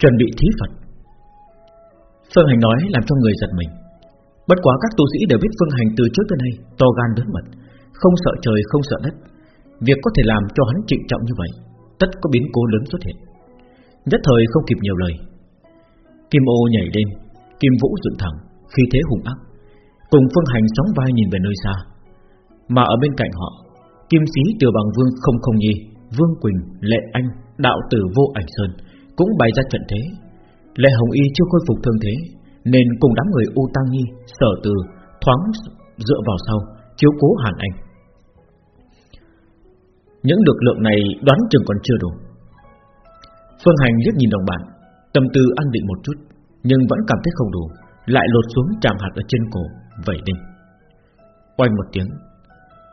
Chuẩn bị thí Phật. Phương Hành nói làm cho người giật mình. Bất quá các tu sĩ đều biết Phương Hành từ trước tới nay To gan lớn mật Không sợ trời không sợ đất. Việc có thể làm cho hắn trịnh trọng như vậy Tất có biến cố lớn xuất hiện. Nhất thời không kịp nhiều lời. Kim ô nhảy lên Kim vũ dựng thẳng Khi thế hùng ác Cùng Phương Hành sóng vai nhìn về nơi xa. Mà ở bên cạnh họ Kim sĩ Triều Bằng Vương không không nhi Vương Quỳnh, Lệ Anh, Đạo tử Vô Ảnh Sơn cũng bày ra trận thế. Lệ Hồng Y chưa khôi phục thương thế, Nên cùng đám người U Tăng Nhi Sở từ thoáng dựa vào sau, Chiếu cố Hàn Anh. Những lực lượng này đoán chừng còn chưa đủ. Phương Hành liếc nhìn đồng bạn, Tâm tư an định một chút, Nhưng vẫn cảm thấy không đủ, Lại lột xuống tràng hạt ở trên cổ, Vẩy lên. Quanh một tiếng,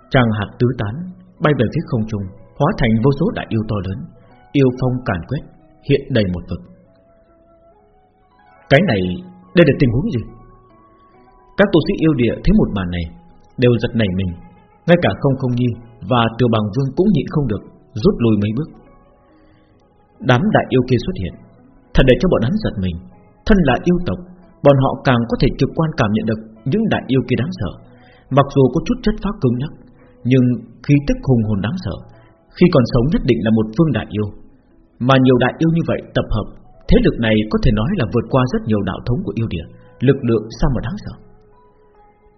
Tràng hạt tứ tán, Bay về phía không trung, Hóa thành vô số đại yêu to lớn, Yêu phong càn quét. Hiện đầy một vực. Cái này Đây là tình huống gì? Các tu sĩ yêu địa thấy một màn này, Đều giật nảy mình. Ngay cả không không nhi Và tiểu bằng vương cũng nhịn không được, Rút lui mấy bước. Đám đại yêu kia xuất hiện, Thật để cho bọn hắn giật mình. Thân là yêu tộc, Bọn họ càng có thể trực quan cảm nhận được Những đại yêu kia đáng sợ. Mặc dù có chút chất phác cứng nhắc, Nhưng khí tức hùng hồn đáng sợ, Khi còn sống nhất định là một phương đại yêu. Mà nhiều đại yêu như vậy tập hợp, Thế lực này có thể nói là vượt qua rất nhiều đạo thống của yêu địa, Lực lượng sao mà đáng sợ?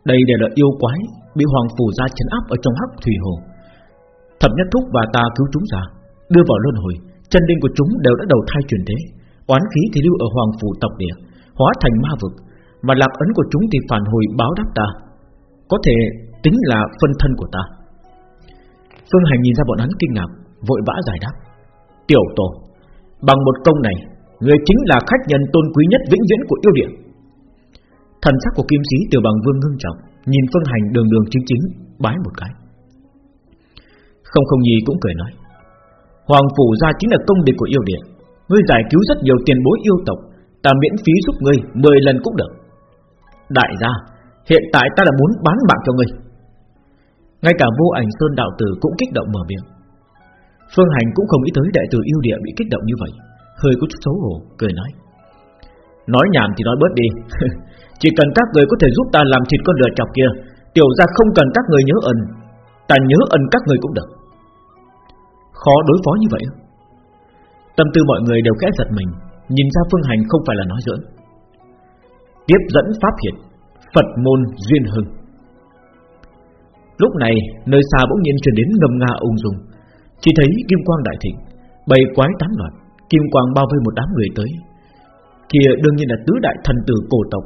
Đây đều là yêu quái Bị hoàng phủ ra chấn áp ở trong hắc thủy hồ. Thập nhất thúc và ta cứu chúng ra, Đưa vào luân hồi, Chân linh của chúng đều đã đầu thai truyền thế. Oán khí thì lưu ở hoàng phủ tộc địa, Hóa thành ma vực, Mà lạc ấn của chúng thì phản hồi báo đáp ta. Có thể tính là phân thân của ta. Phương Hành nhìn ra bọn hắn kinh ngạc, Vội vã giải đáp. Tiểu tổ Bằng một công này, Người chính là khách nhân tôn quý nhất vĩnh viễn của yêu địa. Thần sắc của kim sĩ tiểu bằng vương ngưng trọng, Nhìn Phương Hành đường đường chính chính, Bái một cái. Không không gì cũng cười nói, Hoàng phủ gia chính là công địch của yêu địa, Ngươi giải cứu rất nhiều tiền bối yêu tộc, Ta miễn phí giúp ngươi 10 lần cũng được. Đại gia, Hiện tại ta là muốn bán mạng cho ngươi. Ngay cả vô ảnh Sơn Đạo Tử cũng kích động mở miệng. Phương Hành cũng không nghĩ tới đại tử yêu địa bị kích động như vậy. Hơi có chút xấu hổ, Cười nói. Nói nhảm thì nói bớt đi. Chỉ cần các người có thể giúp ta làm thịt con lừa chọc kia, Tiểu ra không cần các người nhớ ẩn. Ta nhớ ẩn các người cũng được. Khó đối phó như vậy Tâm tư mọi người đều khẽ giật mình, Nhìn ra Phương Hành không phải là nói giỡn. Tiếp dẫn Pháp Hiệt, Phật môn Duyên Hưng. Lúc này, Nơi xa bỗng nhiên truyền đến ngầm nga ung dung. Chỉ thấy kim quang đại thịnh Bầy quái tán loạn Kim quang bao vây một đám người tới. Kia đương nhiên là tứ đại thần tử cổ tộc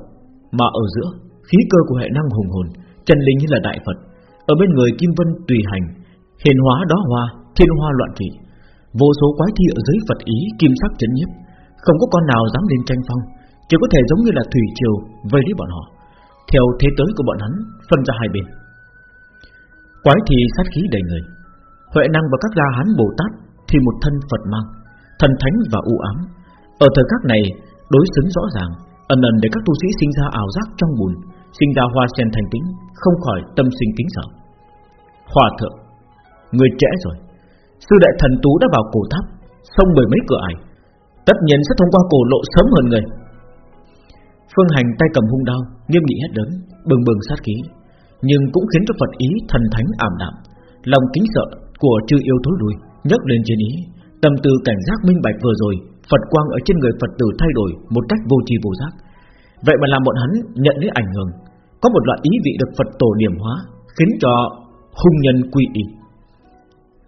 Mà ở giữa Khí cơ của hệ năng hùng hồn Chân linh như là đại Phật. Ở bên người Kim Vân tùy hành Hiền hóa đó hoa Thiên hoa loạn thị, Vô số quái thi ở dưới Phật ý Kim sắc chấn nhiếp. Không có con nào dám lên tranh phong Chỉ có thể giống như là thủy triều Vây lấy bọn họ. Theo thế tới của bọn hắn Phân ra hai bên. Quái thi sát khí đầy người Huệ năng và các la hán Bồ Tát Thì một thân Phật mang, Thần thánh và u ám. Ở thời khắc này, đối xứng rõ ràng Ẩn ẩn để các tu sĩ sinh ra ảo giác trong bùn, Sinh ra hoa sen thành tính Không khỏi tâm sinh kính sợ. Hòa thượng, Người trẻ rồi, Sư đại thần tú đã vào cổ tháp, Xông bởi mấy cửa ải, Tất nhiên sẽ thông qua cổ lộ sớm hơn người. Phương hành tay cầm hung đao, Nghiêm nghị hết lớn, Bừng bừng sát khí, Nhưng cũng khiến cho Phật ý thần thánh ảm đạm, Lòng kính sợ của chư yêu thối đuôi nhấc lên trên ý, Tâm tư cảnh giác minh bạch vừa rồi, Phật quang ở trên người Phật tử thay đổi Một cách vô tri vô giác. Vậy mà làm bọn hắn nhận lấy ảnh hưởng. Có một loại ý vị được Phật tổ điểm hóa, Khiến cho hung nhân quy y.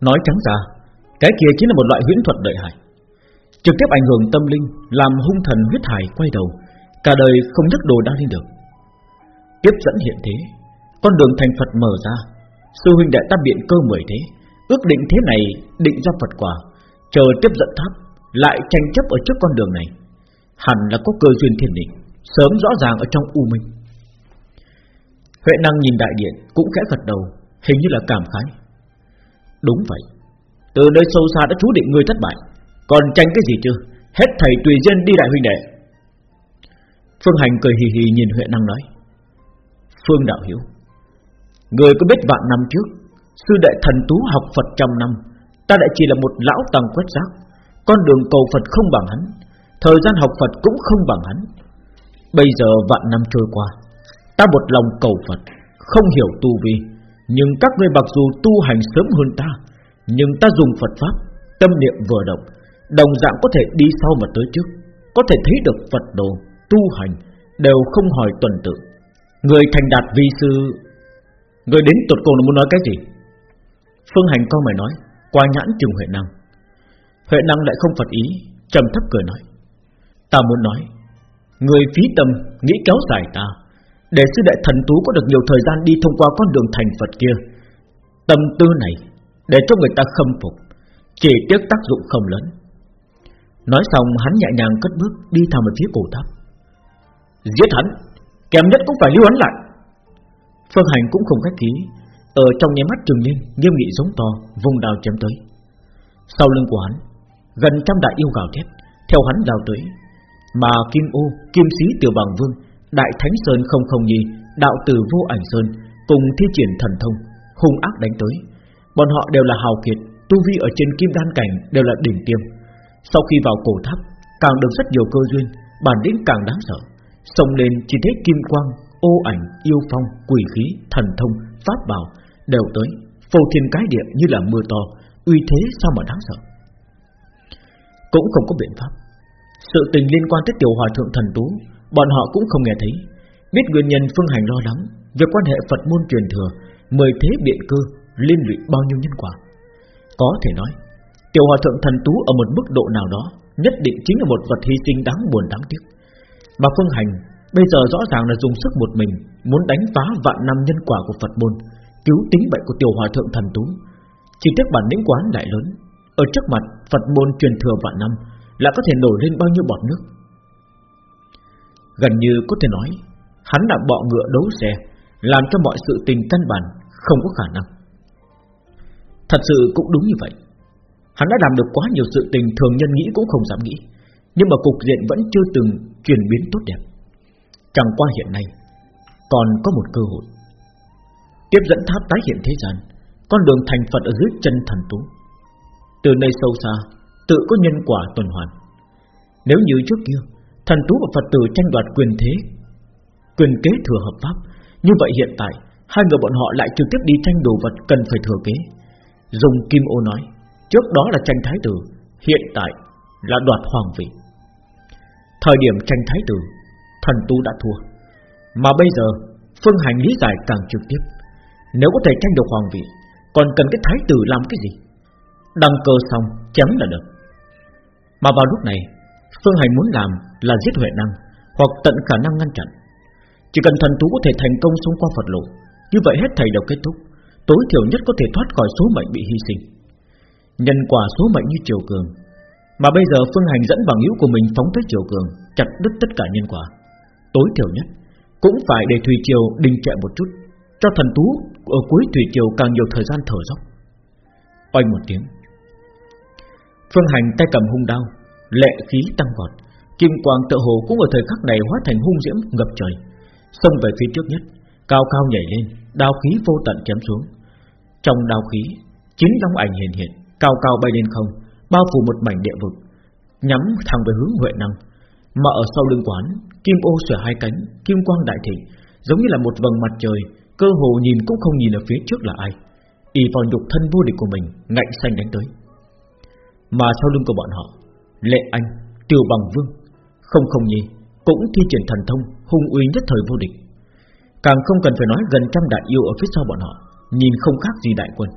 Nói trắng ra, Cái kia chính là một loại huyễn thuật đợi hại. Trực tiếp ảnh hưởng tâm linh, Làm hung thần huyết hải quay đầu, Cả đời không nhấc đồ đang lên được. Tiếp dẫn hiện thế, Con đường thành Phật mở ra, Sư huynh đệ ta biện cơ mười thế Ước định thế này định ra Phật quả Chờ tiếp dẫn tháp Lại tranh chấp ở trước con đường này. Hẳn là có cơ duyên thiên định Sớm rõ ràng ở trong u minh. Huệ năng nhìn đại điện Cũng khẽ gật đầu Hình như là cảm khái. Đúng vậy Từ nơi sâu xa đã chú định người thất bại Còn tranh cái gì chứ? Hết thầy tùy duyên đi đại huynh đệ. Phương Hành cười hì hì nhìn Huệ năng nói Phương Đạo Hiếu, Người có biết vạn năm trước Sư đệ thần tú học Phật trăm năm Ta lại chỉ là một lão tầng quét rác. Con đường cầu Phật không bằng hắn Thời gian học Phật cũng không bằng hắn. Bây giờ vạn năm trôi qua Ta một lòng cầu Phật Không hiểu tu vi. Nhưng các ngươi mặc dù tu hành sớm hơn ta Nhưng ta dùng Phật Pháp Tâm niệm vừa động Đồng dạng có thể đi sau mà tới trước. Có thể thấy được Phật đồ, tu hành Đều không hỏi tuần tự. Người thành đạt vi sư Người đến tuột cùng là muốn nói cái gì? Phương Hành câu mày nói, Qua nhãn trừng Huệ Năng. Huệ Năng lại không phật ý, trầm thấp cười nói, Ta muốn nói, Người phí tâm nghĩ kéo dài ta, Để sư đệ thần tú có được nhiều thời gian đi thông qua con đường thành Phật kia. Tâm tư này Để cho người ta khâm phục, Chỉ tiếc tác dụng không lớn. Nói xong, hắn nhẹ nhàng cất bước Đi thẳng về phía cổ tháp. Giết hắn Kèm nhất cũng phải lưu hắn lại. Phương Hành cũng không khách khí ở trong nháy mắt trường nhiên Nghiêm nghị giống to vùng đào chém tới. Sau lưng của hắn Gần trăm đại yêu gào thét Theo hắn đào tới. Mà Kim Ô, Kim Sĩ Tiểu Bằng Vương Đại Thánh Sơn không không nhi Đạo tử vô ảnh Sơn Cùng thi triển thần thông Hung ác đánh tới. Bọn họ đều là hào kiệt Tu vi ở trên kim đan cảnh đều là đỉnh tiêm. Sau khi vào cổ tháp Càng được rất nhiều cơ duyên Bản lĩnh càng đáng sợ. Xông lên chỉ thấy kim quang Ô ảnh, yêu phong, quỷ khí, thần thông, pháp bảo Đều tới, Phô thiên cái địa như là mưa to, Uy thế sao mà đáng sợ? Cũng không có biện pháp. Sự tình liên quan tới tiểu hòa thượng thần tú, Bọn họ cũng không nghe thấy. Biết nguyên nhân phương hành lo lắng, Việc quan hệ Phật môn truyền thừa Mời thế biện cơ, liên lụy bao nhiêu nhân quả. Có thể nói, Tiểu hòa thượng thần tú ở một mức độ nào đó, Nhất định chính là một vật hy sinh đáng buồn đáng tiếc. Mà phương hành Bây giờ rõ ràng là dùng sức một mình, Muốn đánh phá vạn năm nhân quả của Phật môn, Cứu tính bệnh của tiểu hòa thượng thần tú. Chỉ tiếc bản lĩnh quán đại lớn, Ở trước mặt Phật môn truyền thừa vạn năm Là có thể nổi lên bao nhiêu bọt nước. Gần như có thể nói, Hắn đã bọ ngựa đấu xe, Làm cho mọi sự tình căn bản, Không có khả năng. Thật sự cũng đúng như vậy. Hắn đã làm được quá nhiều sự tình Thường nhân nghĩ cũng không dám nghĩ, Nhưng mà cục diện vẫn chưa từng chuyển biến tốt đẹp. Chẳng qua hiện nay, Còn có một cơ hội. Tiếp dẫn tháp tái hiện thế gian, Con đường thành Phật ở dưới chân thần tú. Từ nơi sâu xa, Tự có nhân quả tuần hoàn. Nếu như trước kia, Thần tú và Phật tử tranh đoạt quyền thế, Quyền kế thừa hợp pháp, Như vậy hiện tại, Hai người bọn họ lại trực tiếp đi tranh đồ vật cần phải thừa kế. Dùng Kim Ô nói, Trước đó là tranh thái tử, Hiện tại là đoạt hoàng vị. Thời điểm tranh thái tử Thần tu đã thua. Mà bây giờ, Phương Hành lý giải càng trực tiếp. Nếu có thể tranh được hoàng vị, Còn cần cái thái tử làm cái gì? Đăng cơ xong, chấm là được. Mà vào lúc này, Phương Hành muốn làm là giết Huệ Năng, Hoặc tận khả năng ngăn chặn. Chỉ cần thần tú có thể thành công xông qua Phật lộ, Như vậy hết thầy đều kết thúc. Tối thiểu nhất có thể thoát khỏi số mệnh bị hy sinh. Nhân quả số mệnh như triều cường. Mà bây giờ Phương Hành dẫn bằng hữu của mình phóng tới triều cường, Chặt đứt tất cả nhân quả. Tối thiểu nhất. Cũng phải để Thủy Triều đình trệ một chút, Cho thần tú ở cuối Thủy Triều càng nhiều thời gian thở dốc. Oanh một tiếng. Phương Hành tay cầm hung đao, Lệ khí tăng vọt. Kim quang tự hồ cũng ở thời khắc này hóa thành hung diễm ngập trời. Xông về phía trước nhất, Cao cao nhảy lên, Đao khí vô tận chém xuống. Trong đao khí Chín long ảnh hiện hiện, Cao cao bay lên không, Bao phủ một mảnh địa vực, Nhắm thẳng về hướng Huệ Năng, Mà ở sau lưng quán Kim ô xòe hai cánh Kim quang đại thịnh Giống như là một vầng mặt trời Cơ hồ nhìn cũng không nhìn ở phía trước là ai. Y vào nhục thân vô địch của mình Ngạnh xanh đánh tới. Mà sau lưng của bọn họ Lệ Anh, tiêu Bằng Vương Không không nhi Cũng thi triển thần thông hung uy nhất thời vô địch. Càng không cần phải nói gần trăm đại yêu ở phía sau bọn họ Nhìn không khác gì đại quân.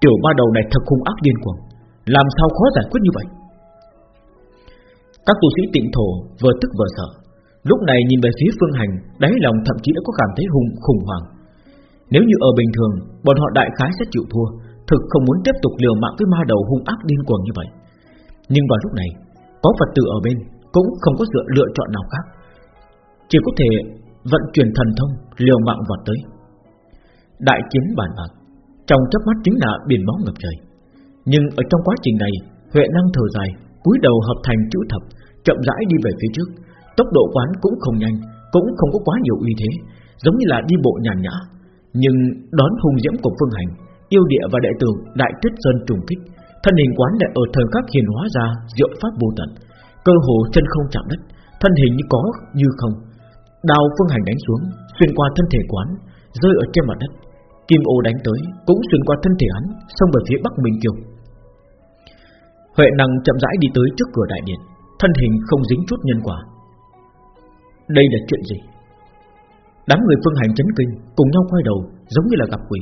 Tiểu ba đầu này thật hung ác điên cuồng Làm sao khó giải quyết như vậy? Các tu sĩ tịnh thổ vừa tức vừa sợ. Lúc này nhìn về phía phương hành, Đáy lòng thậm chí đã có cảm thấy hùng khủng hoảng. Nếu như ở bình thường, Bọn họ đại khái sẽ chịu thua, Thực không muốn tiếp tục liều mạng với ma đầu hung ác điên cuồng như vậy. Nhưng vào lúc này, Có Phật tử ở bên, Cũng không có sự lựa chọn nào khác. Chỉ có thể vận chuyển thần thông, Liều mạng vọt tới. Đại chiến bản bạc, Trong chớp mắt chính là biển máu ngập trời. Nhưng ở trong quá trình này, Huệ năng thở dài cúi đầu hợp thành chữ thập, Chậm rãi đi về phía trước. Tốc độ quán cũng không nhanh, Cũng không có quá nhiều uy thế, Giống như là đi bộ nhàn nhã. Nhưng đón hung diễm của phương hành, Yêu địa và đệ tử, Đại Tuyết Sơn trùng kích, Thân hình quán lại ở thời khắc hiền hóa ra, Diệu pháp vô tận. Cơ hồ chân không chạm đất, Thân hình như có như không. Đào phương hành đánh xuống, Xuyên qua thân thể quán, Rơi ở trên mặt đất. Kim ô đánh tới, Cũng xuyên qua thân thể hắn, Xông về phía Bắc Minh Kiều. Huệ năng chậm rãi đi tới trước cửa đại điện, Thân hình không dính chút nhân quả. Đây là chuyện gì? Đám người phương hành chấn kinh, Cùng nhau quay đầu, giống như là gặp quỷ.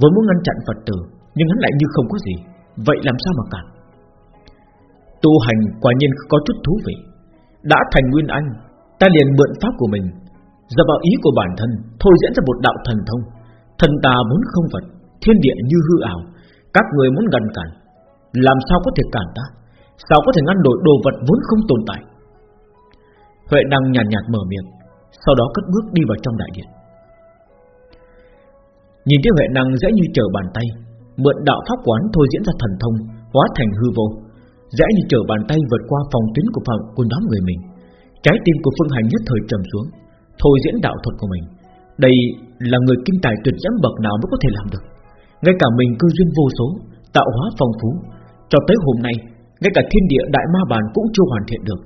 Vốn muốn ngăn chặn Phật tử, Nhưng hắn lại như không có gì, Vậy làm sao mà cản? Tu hành quả nhiên có chút thú vị. Đã thành nguyên anh, Ta liền mượn pháp của mình. Giờ vào ý của bản thân, Thôi diễn ra một đạo thần thông. Thần ta muốn không vật, Thiên địa như hư ảo, Các người muốn gần cản. Làm sao có thể cản ta? Sao có thể ngăn đổi đồ vật vốn không tồn tại? Huệ năng nhàn nhạt, nhạt mở miệng Sau đó cất bước đi vào trong đại điện. Nhìn thấy Huệ năng dễ như trở bàn tay Mượn đạo pháp quán thôi diễn ra thần thông Hóa thành hư vô. Dễ như trở bàn tay vượt qua phòng tuyến của phạm của đám người mình. Trái tim của Phương Hành nhất thời trầm xuống Thôi diễn đạo thuật của mình. Đây là người kinh tài tuyệt diễm bậc nào mới có thể làm được? Ngay cả mình cơ duyên vô số Tạo hóa phong phú cho tới hôm nay, Ngay cả thiên địa đại ma bàn cũng chưa hoàn thiện được.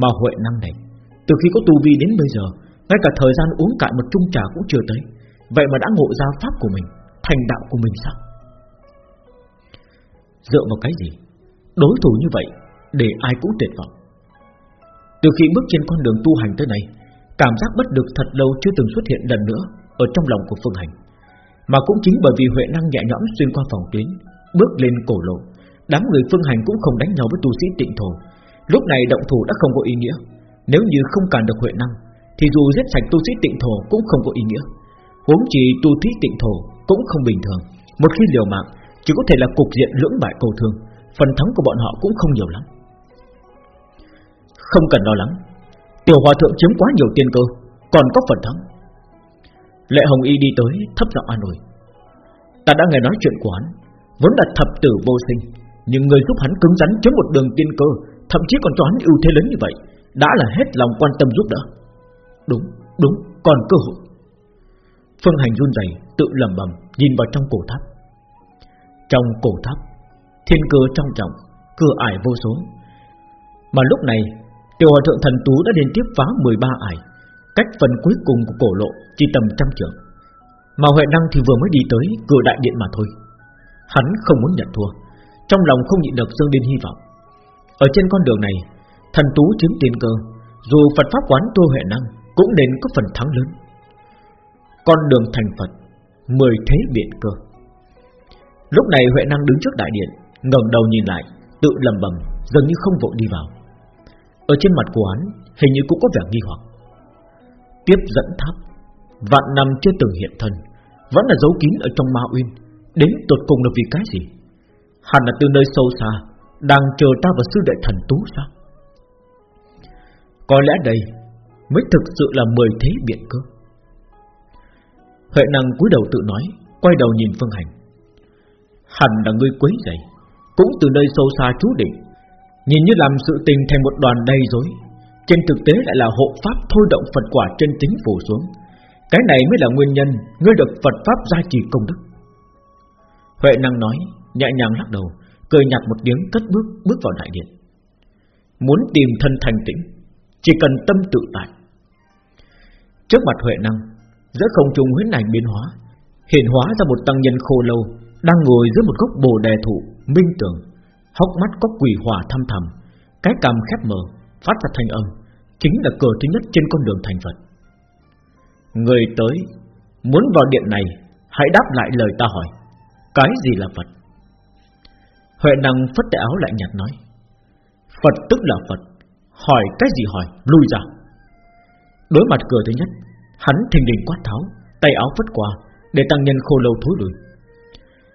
Mà huệ năng này, Từ khi có tu vi đến bây giờ, Ngay cả thời gian uống cạn một chung trà cũng chưa tới. Vậy mà đã ngộ ra pháp của mình, Thành đạo của mình sao? Dựa vào cái gì? Đối thủ như vậy, Để ai cũng tuyệt vọng. Từ khi bước trên con đường tu hành tới này Cảm giác bất được thật lâu chưa từng xuất hiện lần nữa Ở trong lòng của Phương Hành. Mà cũng chính bởi vì Huệ năng nhẹ nhõm xuyên qua phòng tuyến, Bước lên cổ lộ. Đám người Phương Hành cũng không đánh nhau với tu sĩ tịnh thổ. Lúc này động thủ đã không có ý nghĩa. Nếu như không cản được Huệ năng, Thì dù giết sạch tu sĩ tịnh thổ cũng không có ý nghĩa. Huống chỉ tu sĩ tịnh thổ cũng không bình thường. Một khi liều mạng, Chỉ có thể là cục diện lưỡng bại cầu thương. Phần thắng của bọn họ cũng không nhiều lắm. Không cần lo lắng. Tiểu hòa thượng chiếm quá nhiều tiên cơ, Còn có phần thắng. Lệ Hồng Y đi tới, thấp giọng an ủi. Ta đã nghe nói chuyện của hắn, Vốn là thập tử vô sinh. Nhưng người giúp hắn cứng rắn chiếm một đường tiên cơ Thậm chí còn cho hắn ưu thế lớn như vậy Đã là hết lòng quan tâm giúp đỡ Đúng, đúng, còn cơ hội Phương Hành run rẩy tự lẩm bẩm nhìn vào trong cổ tháp. Trong cổ tháp, thiên cơ trong trọng, cửa ải vô số. Mà lúc này, tiểu hòa thượng thần tú đã liên tiếp phá 13 ải, cách phần cuối cùng của cổ lộ chỉ tầm trăm trượng. Mà Huệ Năng thì vừa mới đi tới cửa đại điện mà thôi. Hắn không muốn nhận thua, trong lòng không nhịn được dâng lên hy vọng. Ở trên con đường này, thần tú chiếm tiên cơ, dù Phật pháp quán tu Huệ Năng cũng nên có phần thắng lớn. Con đường thành Phật Mười thế biện cơ Lúc này Huệ Năng đứng trước đại điện ngẩng đầu nhìn lại Tự lầm bầm dường như không vội đi vào Ở trên mặt của hắn Hình như cũng có vẻ nghi hoặc Tiếp dẫn tháp Vạn năm chưa từng hiện thân Vẫn là dấu kín ở trong ma uyên Đến tột cùng là vì cái gì Hẳn là từ nơi sâu xa, Đang chờ ta và sư đệ thần tú sao? Có lẽ đây Mới thực sự là mười thế biện cơ. Huệ năng cúi đầu tự nói, Quay đầu nhìn Phương Hành. Hẳn là ngươi quấy rầy, Cũng từ nơi sâu xa chú định, Nhìn như làm sự tình thành một đoàn đầy dối Trên thực tế lại là hộ pháp Thôi động Phật quả trên tính phủ xuống. Cái này mới là nguyên nhân Ngươi được Phật Pháp gia trì công đức. Huệ năng nói Nhẹ nhàng lắc đầu, Cười nhạt một tiếng cất bước bước vào đại điện. Muốn tìm thân thành tĩnh, Chỉ cần tâm tự tại. Trước mặt Huệ năng, Giữa không trung huyết ảnh biến hóa, Hiện hóa ra một tăng nhân khô lâu, Đang ngồi dưới một gốc bồ đề thụ, Minh tưởng, Hốc mắt có quỷ hỏa thâm thầm Cái cằm khép mờ Phát ra thanh âm, Chính là cửa thứ nhất trên con đường thành Phật. Người tới, Muốn vào điện này, Hãy đáp lại lời ta hỏi, Cái gì là Phật? Huệ năng phất tay áo lại nhạt nói, Phật tức là Phật, Hỏi cái gì hỏi Lui ra. Đối mặt cửa thứ nhất, Hắn thình lình quát tháo, Tay áo phất qua, Để tăng nhân khô lâu thối lùi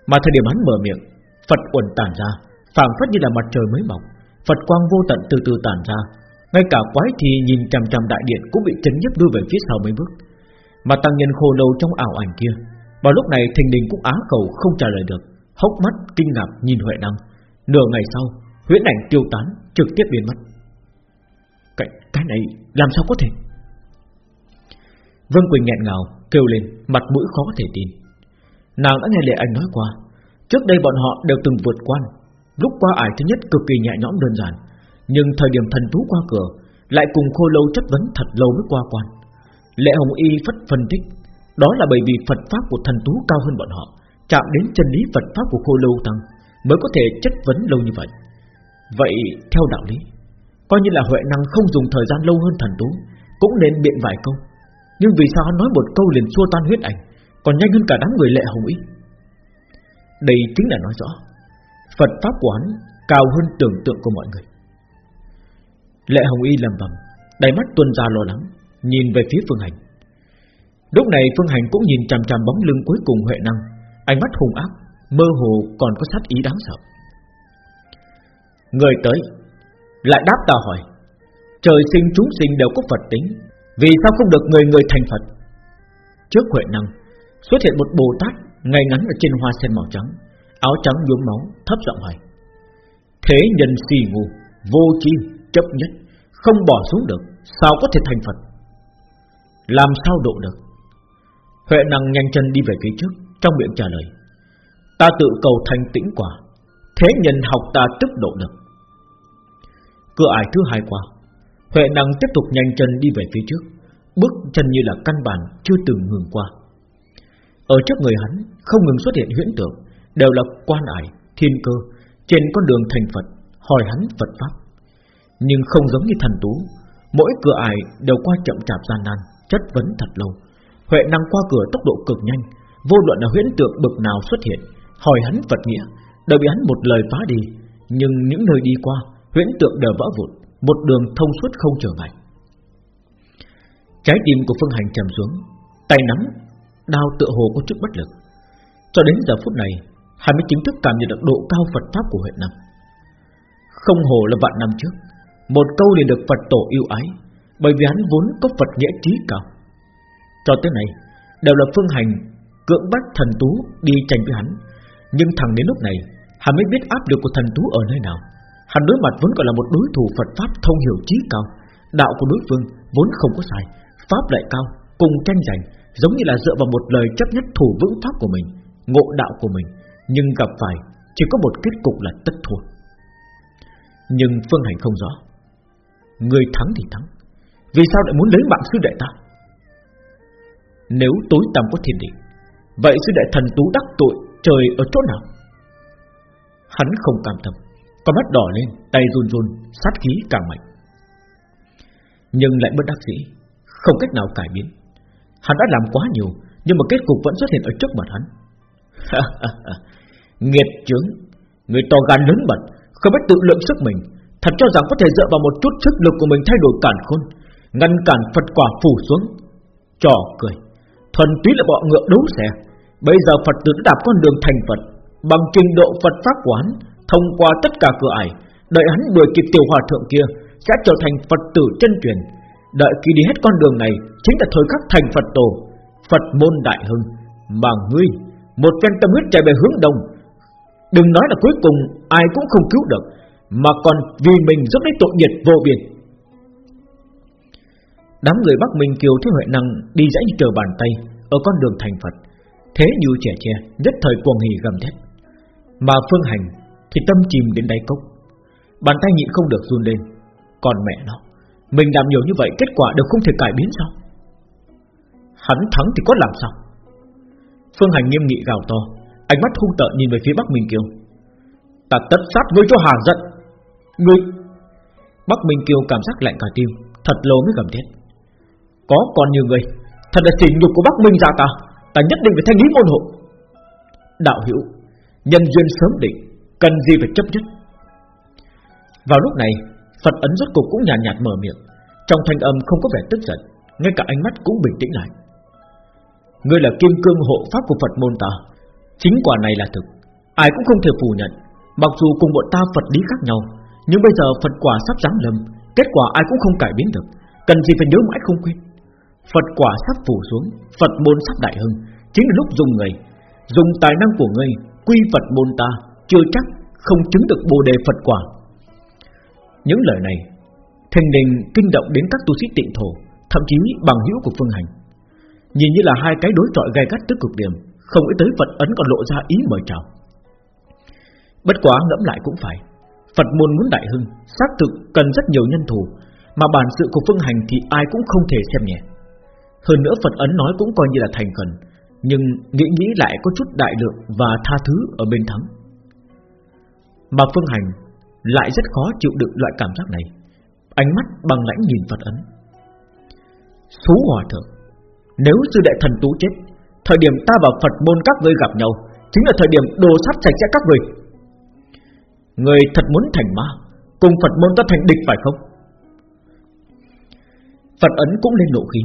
Mà thời điểm hắn mở miệng, Phật uẩn tản ra, phảng phất như là mặt trời mới mọc, Phật quang vô tận từ từ tản ra. Ngay cả quái thì nhìn chằm chằm đại điện Cũng bị chấn nhấp đưa về phía sau mấy bước. Mà tăng nhân khô lâu trong ảo ảnh kia, Vào lúc này thình lình cũng á khẩu không trả lời được. Hốc mắt kinh ngạc nhìn Huệ Năng Nửa ngày sau huyễn ảnh tiêu tán Trực tiếp biến mất. Cái, cái này làm sao có thể? Vương Quỳnh nghẹn ngào kêu lên Mặt mũi khó thể tin. Nàng đã nghe Lệ Anh nói qua Trước đây bọn họ đều từng vượt quan Lúc qua ải thứ nhất cực kỳ nhẹ nhõm đơn giản Nhưng thời điểm thần tú qua cửa Lại cùng khô lâu chất vấn thật lâu mới qua quan. Lệ Hồng Y phất phân tích Đó là bởi vì Phật Pháp của thần tú cao hơn bọn họ. Chạm đến chân lý Phật Pháp của khô lâu tăng Mới có thể chất vấn lâu như vậy. Vậy, theo đạo lý, Coi như là Huệ Năng không dùng thời gian lâu hơn thần tú Cũng nên biện vài câu. Nhưng vì sao hắn nói một câu liền xua tan huyết ảnh, Còn nhanh hơn cả đám người lệ hồng ý? Đây chính là nói rõ, Phật Pháp của hắn cao hơn tưởng tượng của mọi người. Lệ Hồng Y lầm bầm Đầy mắt tuân ra lo lắng, Nhìn về phía Phương Hành. Lúc này Phương Hành cũng nhìn chằm chằm bóng lưng cuối cùng Huệ Năng Ánh mắt hung ác, Mơ hồ còn có sát ý đáng sợ. Người tới, Lại đáp ta hỏi, Trời sinh chúng sinh đều có Phật tính, Vì sao không được người người thành Phật? Trước Huệ Năng, Xuất hiện một Bồ Tát Ngay ngắn ở trên hoa sen màu trắng, Áo trắng nhuốm máu, thấp giọng hỏi, Thế nhân si ngu, Vô chi chấp nhất, Không bỏ xuống được, Sao có thể thành Phật? Làm sao độ được? Huệ năng nhanh chân đi về phía trước trong miệng trả lời Ta tự cầu thành tĩnh quả Thế nhân học ta tức độ được. Cửa ải thứ hai qua Huệ năng tiếp tục nhanh chân đi về phía trước Bước chân như là căn bản Chưa từng ngừng qua. Ở trước người hắn không ngừng xuất hiện huyễn tượng Đều là quan ải, thiên cơ Trên con đường thành Phật Hỏi hắn Phật Pháp. Nhưng không giống như thần tú Mỗi cửa ải đều qua chậm chạp gian nan Chất vấn thật lâu. Huệ năng qua cửa tốc độ cực nhanh Vô luận là huyễn tượng bực nào xuất hiện, Hỏi hắn Phật nghĩa Đều bị hắn một lời phá đi. Nhưng những nơi đi qua, Huyễn tượng đều vỡ vụn, Một đường thông suốt không trở ngại. Trái tim của Phương Hành trầm xuống, Tay nắm Đao tựa hồ có chút bất lực. Cho đến giờ phút này, Hắn mới chính thức cảm nhận được độ cao Phật Pháp của huyện Nam. Không hồ là vạn năm trước, Một câu liền được Phật tổ yêu ái, Bởi vì hắn vốn có Phật nghĩa trí cao. Cho tới này Đều là phương hành Cưỡng bắt thần tú đi tranh với hắn. Nhưng thằng đến lúc này Hắn mới biết áp lực của thần tú ở nơi nào. Hắn đối mặt vẫn còn là một đối thủ Phật Pháp thông hiểu trí cao. Đạo của đối phương vốn không có sai Pháp lại cao, cùng tranh giành Giống như là dựa vào một lời chấp nhất thủ vững Pháp của mình Ngộ đạo của mình. Nhưng gặp phải chỉ có một kết cục là tất thua. Nhưng Phương Hành không rõ. Người thắng thì thắng. Vì sao lại muốn lấy mạng sư đệ ta? Nếu tối tăm có thiên định Vậy sư đệ thần tú đắc tội Trời ở chỗ nào? Hắn không cam tâm Con mắt đỏ lên, tay run run Sát khí càng mạnh. Nhưng lại bất đắc dĩ Không cách nào cải biến. Hắn đã làm quá nhiều Nhưng mà kết cục vẫn xuất hiện ở trước mặt hắn. Nghiệt chướng Người to gan lớn mật Không biết tự lượng sức mình Thật cho rằng có thể dựa vào một chút sức lực của mình thay đổi cản khôn Ngăn cản Phật quả phủ xuống. Trò cười Thuần túy là bọn ngựa đấu xe Bây giờ Phật tử đã đạp con đường thành Phật, Bằng trình độ Phật Pháp quán, Thông qua tất cả cửa ải, Đợi hắn đuổi kịp tiểu hòa thượng kia, Sẽ trở thành Phật tử chân truyền. Đợi khi đi hết con đường này, Chính là thời khắc thành Phật tổ, Phật môn đại hưng. Mà ngươi, Một phen tâm huyết chạy về hướng đông, Đừng nói là cuối cùng ai cũng không cứu được, Mà còn vì mình giúp lấy tội nhiệt vô biên. Đám người Bắc Minh Kiều Thế Huệ Năng đi dãy trở chờ bàn tay, Ở con đường thành Phật. Thế như trẻ tre, Nhất thời cuồng hỉ gầm thét. Mà Phương Hành thì tâm chìm đến đáy cốc. Bàn tay nhịn không được run lên. Còn mẹ nó, Mình làm nhiều như vậy kết quả đều không thể cải biến sao? Hắn thắng thì có làm sao? Phương Hành nghiêm nghị gào to, Ánh mắt hung tợn nhìn về phía Bắc Minh Kiều. Ta tất sát ngươi cho hà giận. Ngươi! Bắc Minh Kiều cảm giác lạnh cả tim, Thật lâu mới gầm thét. Có còn nhiều người Thật là sỉ nhục của Bắc Minh ra ta. Ta nhất định phải thanh lý môn hộ. Đạo hữu Nhân duyên sớm định Cần gì phải chấp nhất? Vào lúc này Phật ấn rốt cục cũng nhàn nhạt, nhạt mở miệng. Trong thanh âm không có vẻ tức giận Ngay cả ánh mắt cũng bình tĩnh lại. Ngươi là kim cương hộ pháp của Phật môn ta Chính quả này là thực. Ai cũng không thể phủ nhận Mặc dù cùng bọn ta Phật lý khác nhau Nhưng bây giờ Phật quả sắp giáng lâm Kết quả ai cũng không cải biến được Cần gì phải nhớ mãi không quên. Phật quả sắp phủ xuống, Phật môn sắp đại hưng Chính là lúc dùng người, Dùng tài năng của ngươi Quy Phật môn ta, Chưa chắc không chứng được bồ đề Phật quả. Những lời này Thành đình kinh động đến các tu sĩ tịnh thổ, Thậm chí bằng hữu của phương hành. Nhìn như là hai cái đối trọi gay gắt tức cực điểm, Không nghĩ tới Phật ấn còn lộ ra ý mời chào. Bất quá ngẫm lại cũng phải, Phật môn muốn đại hưng Xác thực cần rất nhiều nhân thủ Mà bản sự của phương hành thì ai cũng không thể xem nhẹ. Hơn nữa Phật ấn nói cũng coi như là thành khẩn Nhưng nghĩ nghĩ lại có chút đại lượng Và tha thứ ở bên thắng. Mà phương hành Lại rất khó chịu đựng loại cảm giác này. Ánh mắt bằng lãnh nhìn Phật ấn. Xú hòa thượng, Nếu sư đệ thần tú chết, Thời điểm ta và Phật môn các ngươi gặp nhau Chính là thời điểm đồ sắt sạch sẽ các người Người thật muốn thành ma, Cùng Phật môn ta thành địch phải không? Phật ấn cũng lên nộ khí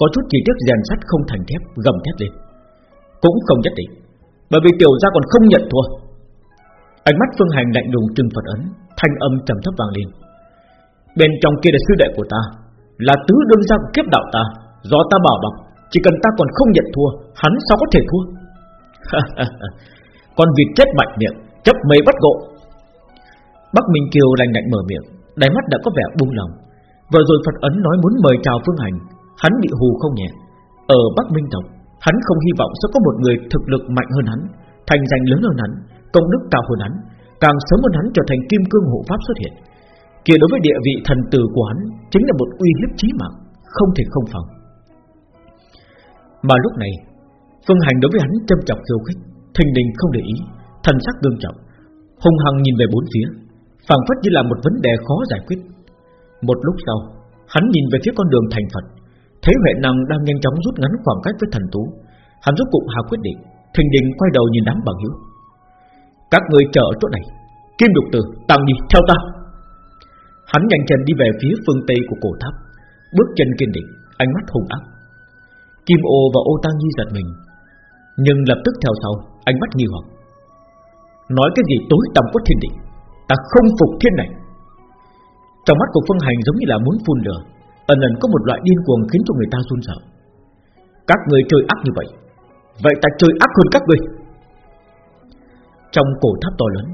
có chút chi tiết rèn sắt không thành thép, Gầm thét lên. Cũng không nhất định, Bởi vì tiểu gia còn không nhận thua. Ánh mắt phương hành lạnh lùng trừng Phật ấn, Thanh âm trầm thấp vang lên. Bên trong kia là sư đệ của ta, Là tứ đương gia của kiếp đạo ta. Do ta bảo bọc, Chỉ cần ta còn không nhận thua, Hắn sao có thể thua? Con vịt chết bạch miệng Chấp mây bắt gộ. Bắc Minh Kiều lành lạnh mở miệng, Đáy mắt đã có vẻ buông lòng. Vừa rồi Phật Ấn nói muốn mời chào Phương Hành Hắn bị hù không nhẹ. Ở Bắc Minh Tộc Hắn không hy vọng sẽ có một người thực lực mạnh hơn hắn Thành danh lớn hơn hắn Công đức cao hơn hắn Càng sớm hơn hắn trở thành kim cương hộ pháp xuất hiện. Kia đối với địa vị thần tử của hắn Chính là một uy hiếp chí mạng Không thể không phòng. Mà lúc này Phương Hành đối với hắn châm chọc khiêu khích Thình đình không để ý Thần sắc đương trọng Hùng hăng nhìn về bốn phía phảng phất như là một vấn đề khó giải quyết. Một lúc sau, hắn nhìn về phía con đường thành Phật, thấy Huệ Năng đang nhanh chóng rút ngắn khoảng cách với thần tú, hắn rút cụm hà quyết định, thình đình quay đầu nhìn đám bằng hữu. Các người chờ ở chỗ này, Kim Đục Tử, Tăng đi theo ta. Hắn nhanh chân đi về phía phương tây của cổ tháp, bước chân kiên định, ánh mắt hung ác. Kim Ô và Ô Tăng Nhi giật mình, nhưng lập tức theo sau, ánh mắt nghi hoặc. Nói cái gì tối tăm có thiên định Ta không phục thiên này Trong mắt của Phương Hành giống như là muốn phun lửa Ẩn ẩn có một loại điên cuồng khiến cho người ta run sợ. Các người chơi ác như vậy Vậy ta chơi ác hơn các người Trong cổ tháp to lớn,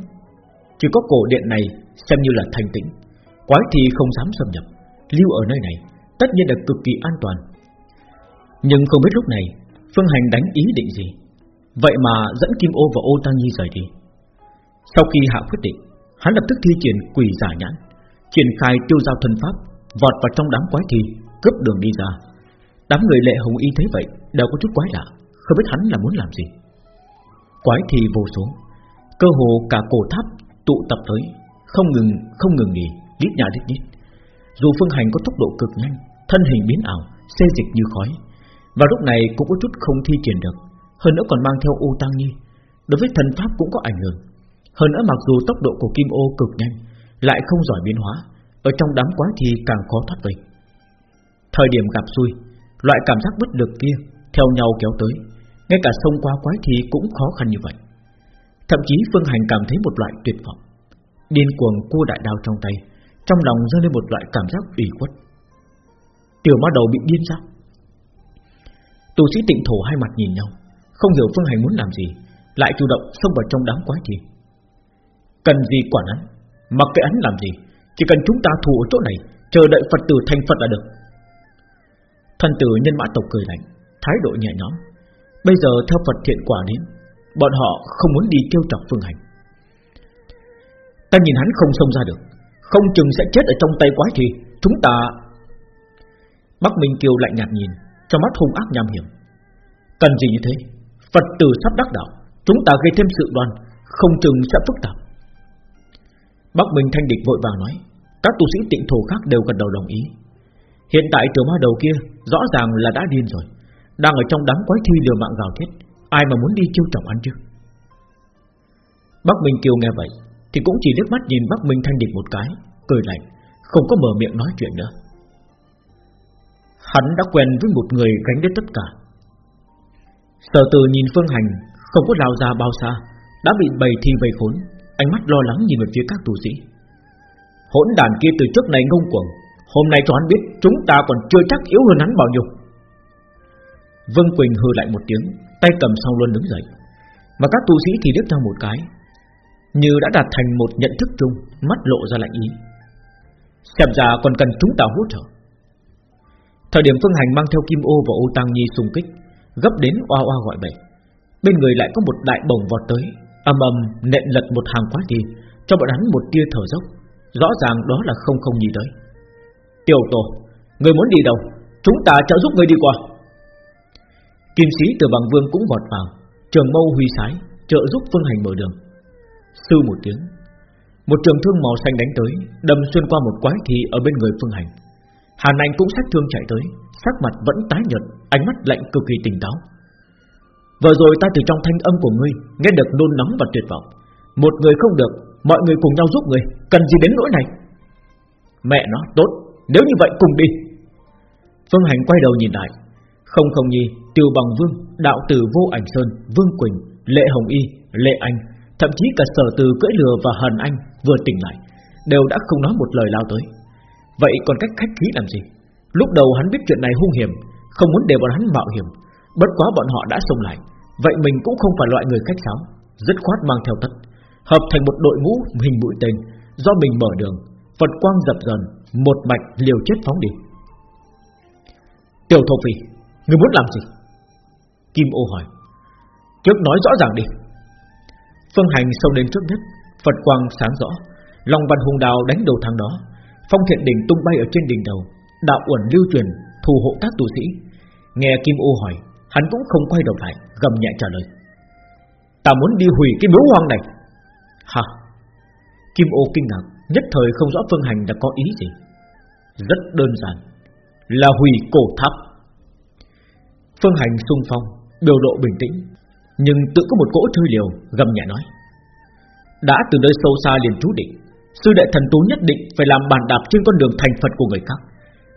Chỉ có cổ điện này Xem như là thành tĩnh Quái thì không dám xâm nhập, Lưu ở nơi này Tất nhiên là cực kỳ an toàn. Nhưng không biết lúc này, Phương Hành đánh ý định gì? Vậy mà dẫn Kim Ô và Ô Tăng Nhi rời đi. Sau khi hạ quyết định, Hắn lập tức thi triển quỷ giả nhãn, Triển khai tiêu giao thân pháp Vọt vào trong đám quái thi, Cướp đường đi ra. Đám người lệ hồng y thấy vậy, Đều có chút quái lạ, Không biết hắn là muốn làm gì. Quái thi vô số, Cơ hồ cả cổ tháp tụ tập tới, Không ngừng không ngừng nghỉ Lít nhà lít nhít. Dù phương hành có tốc độ cực nhanh, Thân hình biến ảo, Xê dịch như khói, Và lúc này cũng có chút không thi triển được, Hơn nữa còn mang theo ô tăng nhi, Đối với thần pháp cũng có ảnh hưởng. Hơn nữa mặc dù tốc độ của Kim Ô cực nhanh, Lại không giỏi biến hóa ở trong đám quái thì càng khó thoát vây Thời điểm gặp xui, Loại cảm giác bất lực kia Theo nhau kéo tới, Ngay cả sông qua quái thì cũng khó khăn như vậy. Thậm chí Phương Hành cảm thấy một loại tuyệt vọng. Điên cuồng cua đại đao trong tay, Trong lòng dâng lên một loại cảm giác ủy khuất. Tiểu ma đầu bị điên sao Tù sĩ tịnh thổ hai mặt nhìn nhau, Không hiểu Phương Hành muốn làm gì, Lại chủ động xông vào trong đám quái thì Cần gì quản hắn, Mặc cái hắn làm gì chỉ cần chúng ta thủ ở chỗ này, Chờ đợi Phật tử thành Phật là được. Thần tử nhân mã tộc cười lạnh, Thái độ nhẹ nhõm. Bây giờ theo Phật thiện quả đến, Bọn họ không muốn đi tiêu chọc phương hành. Ta nhìn hắn không xông ra được, Không chừng sẽ chết ở trong tay quái thì Chúng ta. Bắc Minh Kiều lạnh nhạt nhìn, Trong mắt hung ác nham hiểm. Cần gì như thế? Phật tử sắp đắc đạo, Chúng ta gây thêm sự đoan, Không chừng sẽ phức tạp. Bắc Minh Thanh Địch vội vàng nói, Các tu sĩ tịnh thổ khác đều gật đầu đồng ý. Hiện tại tiểu ma đầu kia, Rõ ràng là đã điên rồi. Đang ở trong đám quái thi liều mạng gào thét, Ai mà muốn đi chiêu trọng ăn chứ? Bắc Minh Kiều nghe vậy, Thì cũng chỉ liếc mắt nhìn Bắc Minh Thanh Địch một cái, Cười lạnh, Không có mở miệng nói chuyện nữa. Hắn đã quen với một người gánh đến tất cả. Sở từ nhìn Phương Hành, Không có lao ra bao xa, Đã bị bầy thi vây khốn. Ánh mắt lo lắng nhìn về phía các tù sĩ. Hỗn đàn kia từ trước này ngông cuồng. Hôm nay cho hắn biết Chúng ta còn chưa chắc yếu hơn hắn bao nhiêu. Vân Quỳnh hừ lại một tiếng, Tay cầm sau luôn đứng dậy. Mà các tu sĩ thì liếc nhau một cái, Như đã đạt thành một nhận thức chung, Mắt lộ ra lạnh ý. Xem ra còn cần chúng ta hỗ trợ. Thời điểm Phương Hành mang theo Kim Ô và Ô Tăng Nhi xung kích, Gấp đến oa oa gọi bậy. Bên người lại có một đại bồng vọt tới âm ầm nện lật một hàng quái thi, Cho bọn hắn một tia thở dốc. Rõ ràng đó là không không nhìn tới. Tiểu tổ Người muốn đi đâu? Chúng ta trợ giúp người đi qua. Kim sĩ từ bằng vương cũng vọt vào Trường mâu huy sái Trợ giúp phương hành mở đường. Sư một tiếng Một trường thương màu xanh đánh tới Đâm xuyên qua một quái thi ở bên người phương hành. Hàn Anh cũng sát thương chạy tới Sắc mặt vẫn tái nhợt Ánh mắt lạnh cực kỳ tỉnh táo. Vừa rồi ta từ trong thanh âm của ngươi Nghe được nôn nóng và tuyệt vọng. Một người không được, Mọi người cùng nhau giúp người. Cần gì đến nỗi này? Mẹ nó, tốt. Nếu như vậy, cùng đi. Phương Hành quay đầu nhìn lại. Không không nhi, Tiêu bằng vương, Đạo tử vô ảnh sơn, Vương Quỳnh, Lệ Hồng Y, Lệ Anh, Thậm chí cả sở từ cưỡi lừa và hần anh Vừa tỉnh lại, Đều đã không nói một lời lao tới. Vậy còn cách khách khí làm gì? Lúc đầu hắn biết chuyện này hung hiểm, Không muốn để bọn hắn mạo hiểm. Bất quá bọn họ đã xông lại. Vậy mình cũng không phải loại người khách sáo Rất khoát mang theo tất, Hợp thành một đội ngũ hình mũi tên, Do mình mở đường, Phật quang dập dần, Một mạch liều chết phóng đi. Tiểu thổ phỉ, Người muốn làm gì? Kim ô hỏi. Trước nói rõ ràng đi. Phương hành sâu đến trước nhất, Phật quang sáng rõ lòng văn hùng đào đánh đầu thằng đó, Phong thiện đỉnh tung bay ở trên đỉnh đầu, Đạo uẩn lưu truyền Thù hộ các tu sĩ. Nghe Kim ô hỏi, Hắn cũng không quay đầu lại. Gầm nhẹ trả lời. Ta muốn đi hủy cái miếu hoang này. Hả Kim ô kinh ngạc, Nhất thời không rõ Phương Hành đã có ý gì. Rất đơn giản, Là hủy cổ tháp. Phương Hành sung phong, Biểu độ bình tĩnh, Nhưng tự có một cỗ chơi liều, Gầm nhẹ nói. Đã từ nơi sâu xa liền chú định, Sư đệ thần tú nhất định phải làm bàn đạp trên con đường thành Phật của người khác.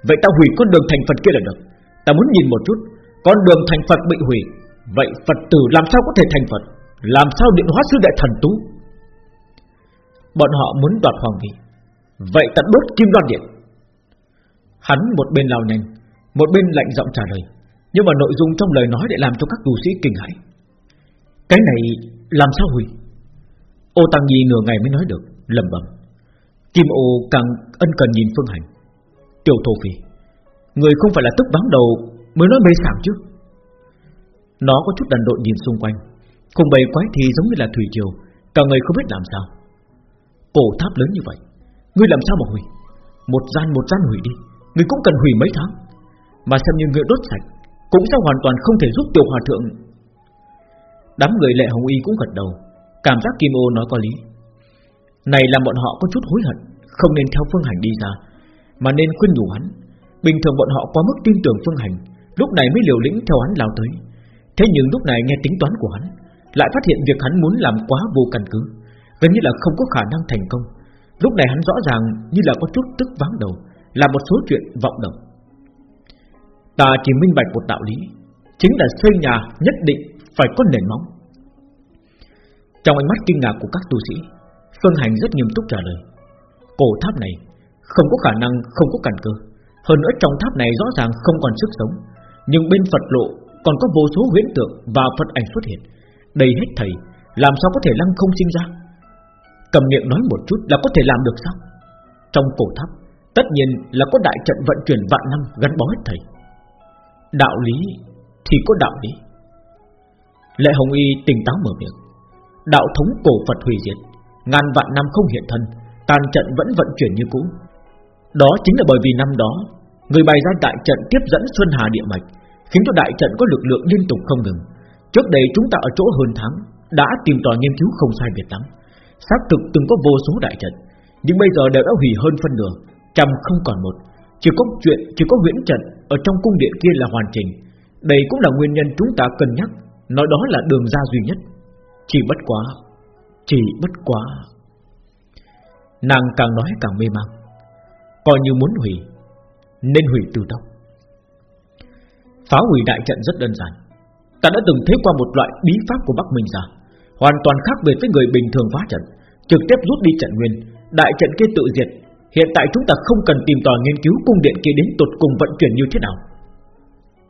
Vậy ta hủy con đường thành Phật kia là được. Ta muốn nhìn một chút, Con đường thành Phật bị hủy Vậy Phật tử làm sao có thể thành Phật? Làm sao điện hóa sư đệ thần tú? Bọn họ muốn đoạt hoàng vị. Vậy tận đốt kim đoan điện. Hắn một bên lao nhanh, Một bên lạnh giọng trả lời. Nhưng mà nội dung trong lời nói để làm cho các tù sĩ kinh hãi. Cái này làm sao hủy? Ô Tăng Nhi nửa ngày mới nói được lầm bầm Kim ô càng ân cần nhìn Phương Hành. Tiểu thổ phỉ, Người không phải là tức vắng đầu Mới nói mê sảng chứ? Nó có chút đần độn nhìn xung quanh. Cùng bầy quái thì giống như là thủy triều, Cả người không biết làm sao. Cổ tháp lớn như vậy, Ngươi làm sao mà hủy? Một gian một gian hủy đi, Ngươi cũng cần hủy mấy tháng. Mà xem như ngươi đốt sạch, Cũng sẽ hoàn toàn không thể giúp tiểu hòa thượng. Đám người lệ hồng y cũng gật đầu, Cảm giác Kim ô nói có lý. Này làm bọn họ có chút hối hận, Không nên theo phương hành đi ra, Mà nên khuyên nhủ hắn. Bình thường bọn họ quá mức tin tưởng phương hành, Lúc này mới liều lĩnh theo hắn lao tới. Thế nhưng lúc này nghe tính toán của hắn, Lại phát hiện việc hắn muốn làm quá vô căn cứ, Gần như là không có khả năng thành công. Lúc này hắn rõ ràng như là có chút tức vắng đầu, Là một số chuyện vọng động. Ta chỉ minh bạch một đạo lý, Chính là xây nhà nhất định phải có nền móng. Trong ánh mắt kinh ngạc của các tu sĩ Phương Hành rất nghiêm túc trả lời. Cổ tháp này không có khả năng, không có căn cơ Hơn nữa trong tháp này rõ ràng không còn sức sống, Nhưng bên Phật lộ còn có vô số huyễn tượng và Phật ảnh xuất hiện. Đầy hết thầy, Làm sao có thể lăng không sinh ra? Cầm miệng nói một chút là có thể làm được sao? Trong cổ tháp, Tất nhiên là có đại trận vận chuyển vạn năm gắn bó hết thầy. Đạo lý thì có đạo lý. Lệ Hồng Y tỉnh táo mở miệng. Đạo thống cổ Phật hủy diệt, Ngàn vạn năm không hiện thân, Tàn trận vẫn vận chuyển như cũ. Đó chính là bởi vì năm đó, Người bày ra đại trận tiếp dẫn Xuân Hà địa mạch Khiến cho đại trận có lực lượng liên tục không ngừng. Trước đây chúng ta ở chỗ hơn tháng Đã tìm tòi nghiên cứu không sai biệt lắm. Xác thực từng có vô số đại trận Nhưng bây giờ đều đã hủy hơn phân nửa Trăm không còn một. Chỉ có chuyện, chỉ có huyễn trận Ở trong cung điện kia là hoàn chỉnh. Đây cũng là nguyên nhân chúng ta cân nhắc Nói đó là đường ra duy nhất. Chỉ bất quá Chỉ bất quá. Nàng càng nói càng mê mang. Coi như muốn hủy Nên hủy từ đâu? Phá hủy đại trận rất đơn giản. Ta đã từng thấy qua một loại bí pháp của Bắc Minh ra, Hoàn toàn khác biệt với người bình thường phá trận, Trực tiếp rút đi trận nguyên, Đại trận kia tự diệt. Hiện tại chúng ta không cần tìm tòi nghiên cứu cung điện kia đến tột cùng vận chuyển như thế nào.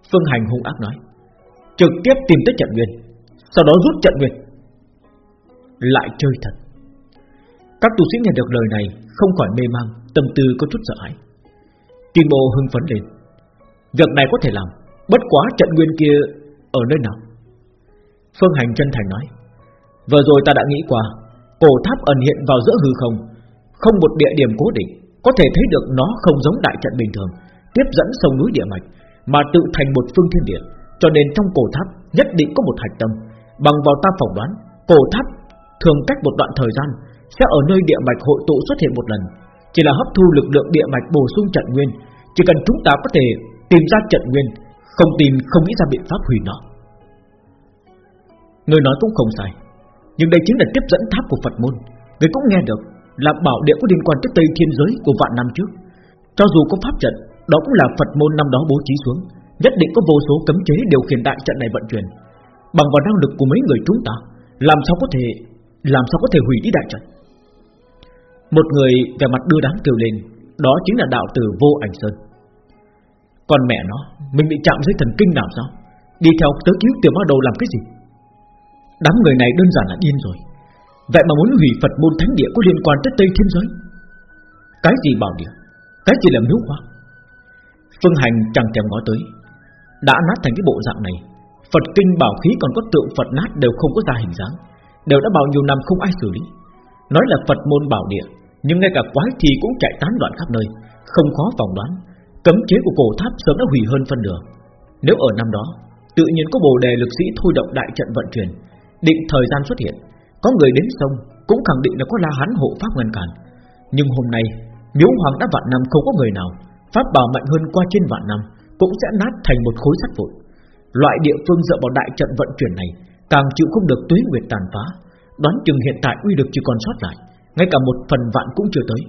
Phương Hành hung ác nói. Trực tiếp tìm tới trận nguyên, Sau đó rút trận nguyên. Lại chơi thật. Các tu sĩ nghe được lời này Không khỏi mê mang, Tâm tư có chút sợ hãi. Kim Bồ hưng phấn lên. Việc này có thể làm Bất quá trận nguyên kia ở nơi nào? Phương Hành chân thành nói, Vừa rồi ta đã nghĩ qua, Cổ tháp ẩn hiện vào giữa hư không Không một địa điểm cố định, Có thể thấy được nó không giống đại trận bình thường, Tiếp dẫn sông núi địa mạch, Mà tự thành một phương thiên địa, Cho nên trong cổ tháp nhất định có một hạch tâm. Bằng vào ta phỏng đoán, Cổ tháp thường cách một đoạn thời gian, Sẽ ở nơi địa mạch hội tụ xuất hiện một lần. Chỉ là hấp thu lực lượng địa mạch bổ sung trận nguyên, Chỉ cần chúng ta có thể tìm ra trận nguyên không tìm không nghĩ ra biện pháp hủy nó. Người nói cũng không sai, Nhưng đây chính là tiếp dẫn tháp của Phật môn. Người cũng nghe được Là bảo địa có liên quan tới Tây Thiên Giới của vạn năm trước. Cho dù có pháp trận, Đó cũng là Phật môn năm đó bố trí xuống, Nhất định có vô số cấm chế điều khiển đại trận này vận chuyển. Bằng vào năng lực của mấy người chúng ta, Làm sao có thể, Làm sao có thể hủy đi đại trận? Một người về mặt đưa đám kêu lên, Đó chính là đạo tử vô ảnh sơn. Còn mẹ nó, Mình bị chạm dây thần kinh nào sao? Đi theo tới cứu tiểu ma đầu làm cái gì? Đám người này đơn giản là điên rồi. Vậy mà muốn hủy Phật môn thánh địa có liên quan tới Tây Thiên Giới? Cái gì bảo địa? Cái gì là miếu hoa Phương Hành chẳng thèm ngó tới. Đã nát thành cái bộ dạng này, Phật kinh bảo khí còn có tượng Phật nát đều không có ra hình dáng, Đều đã bao nhiêu năm không ai xử lý. Nói là Phật môn bảo địa, Nhưng ngay cả quái thì cũng chạy tán loạn khắp nơi, Không khó phỏng đoán. Cấm chế của cổ tháp sớm đã hủy hơn phân nửa. Nếu ở năm đó, Tự nhiên có bồ đề lực sĩ thôi động đại trận vận chuyển, Định thời gian xuất hiện, Có người đến sông Cũng khẳng định là có la hán hộ pháp ngăn cản. Nhưng hôm nay, Miếu hoàng đã vạn năm không có người nào, Pháp bảo mạnh hơn qua trên vạn năm, Cũng sẽ nát thành một khối sắt vụn. Loại địa phương dựa vào đại trận vận chuyển này Càng chịu không được tuế nguyệt tàn phá. Đoán chừng hiện tại uy lực chỉ còn sót lại, Ngay cả một phần vạn cũng chưa tới.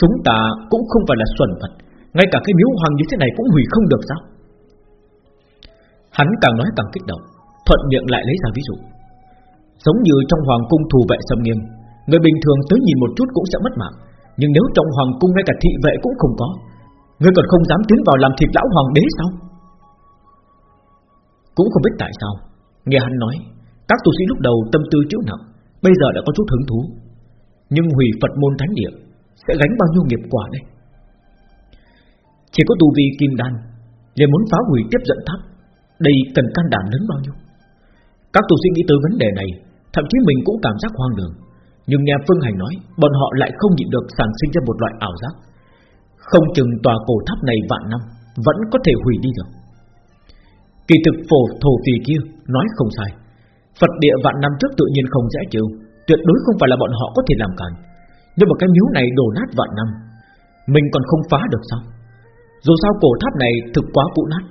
Chúng ta cũng không phải là xuẩn vật. Ngay cả cái miếu hoàng như thế này cũng hủy không được sao? Hắn càng nói càng kích động, Thuận miệng lại lấy ra ví dụ. Giống như trong hoàng cung thù vệ sầm nghiêm, Người bình thường tới nhìn một chút cũng sẽ mất mạng. Nhưng nếu trong hoàng cung ngay cả thị vệ cũng không có Ngươi còn không dám tiến vào làm thịt lão hoàng đế sao? Cũng không biết tại sao, Nghe hắn nói, Các tu sĩ lúc đầu tâm tư chịu nặng, Bây giờ đã có chút hứng thú. Nhưng hủy Phật môn thánh địa, Sẽ gánh bao nhiêu nghiệp quả đây? Chỉ có tu vi kim đan liền muốn phá hủy tiếp dẫn tháp, Đây cần can đảm lớn bao nhiêu? Các tu sĩ nghĩ tới vấn đề này, Thậm chí mình cũng cảm giác hoang đường. Nhưng nghe Phương Hành nói, Bọn họ lại không nhịn được sản sinh ra một loại ảo giác. Không chừng tòa cổ tháp này vạn năm, Vẫn có thể hủy đi được. Kỳ thực phổ thổ phì kia Nói không sai. Phật địa vạn năm trước tự nhiên không dễ chịu, Tuyệt đối không phải là bọn họ có thể làm cản Nhưng mà cái miếu này đổ nát vạn năm, Mình còn không phá được sao? Dù sao cổ tháp này thực quá cũ nát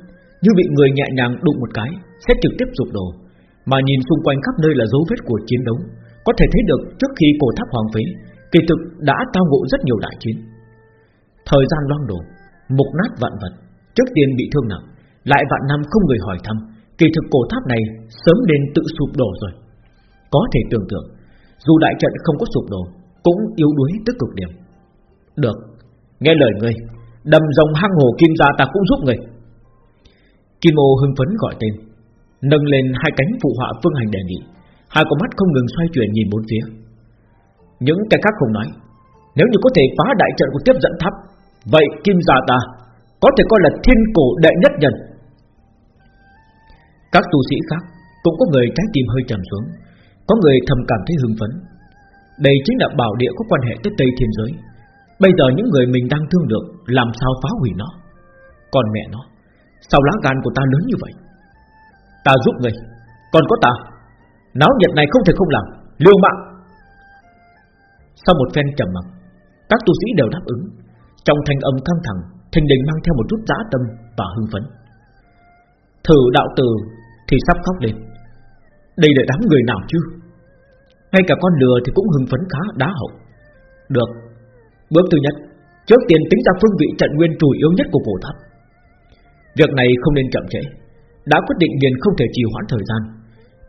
Như bị người nhẹ nhàng đụng một cái Sẽ trực tiếp sụp đổ. Mà nhìn xung quanh khắp nơi là dấu vết của chiến đấu Có thể thấy được trước khi cổ tháp hoàng phế Kỳ thực đã tao ngộ rất nhiều đại chiến. Thời gian loang đổ Mục nát vạn vật Trước tiên bị thương nặng Lại vạn năm không người hỏi thăm Kỳ thực cổ tháp này sớm nên tự sụp đổ rồi. Có thể tưởng tượng Dù đại trận không có sụp đổ Cũng yếu đuối tới cực điểm. Được, nghe lời ngươi. Đầm rồng hang hồ kim gia ta cũng giúp người. Kim ô hưng phấn gọi tên, Nâng lên hai cánh phụ họa phương hành đề nghị. Hai con mắt không ngừng xoay chuyển nhìn bốn phía. Những cái khác không nói, Nếu như có thể phá đại trận của tiếp dẫn tháp, Vậy kim gia ta Có thể coi là thiên cổ đệ nhất nhân. Các tu sĩ khác Cũng có người trái tim hơi trầm xuống, Có người thầm cảm thấy hưng phấn. Đây chính là bảo địa có quan hệ tới Tây Thiên Giới. Bây giờ những người mình đang thương được làm sao phá hủy nó? Còn mẹ nó, Sao lá gan của ta lớn như vậy? Ta giúp người, Còn có ta. Náo nhiệt này không thể không làm. Liêu mạng. Sau một phen trầm mặc, Các tu sĩ đều đáp ứng. Trong thanh âm căng thẳng Thành đình mang theo một chút dã tâm và hưng phấn. Thử đạo từ Thì sắp khóc lên. Đây là đám người nào chứ? Ngay cả con lừa thì cũng hưng phấn khá đá hậu. Được, Bước thứ nhất. Trước tiên tính ra phương vị trận nguyên chủ yếu nhất của cổ tháp Việc này không nên chậm trễ. Đã quyết định liền không thể trì hoãn thời gian.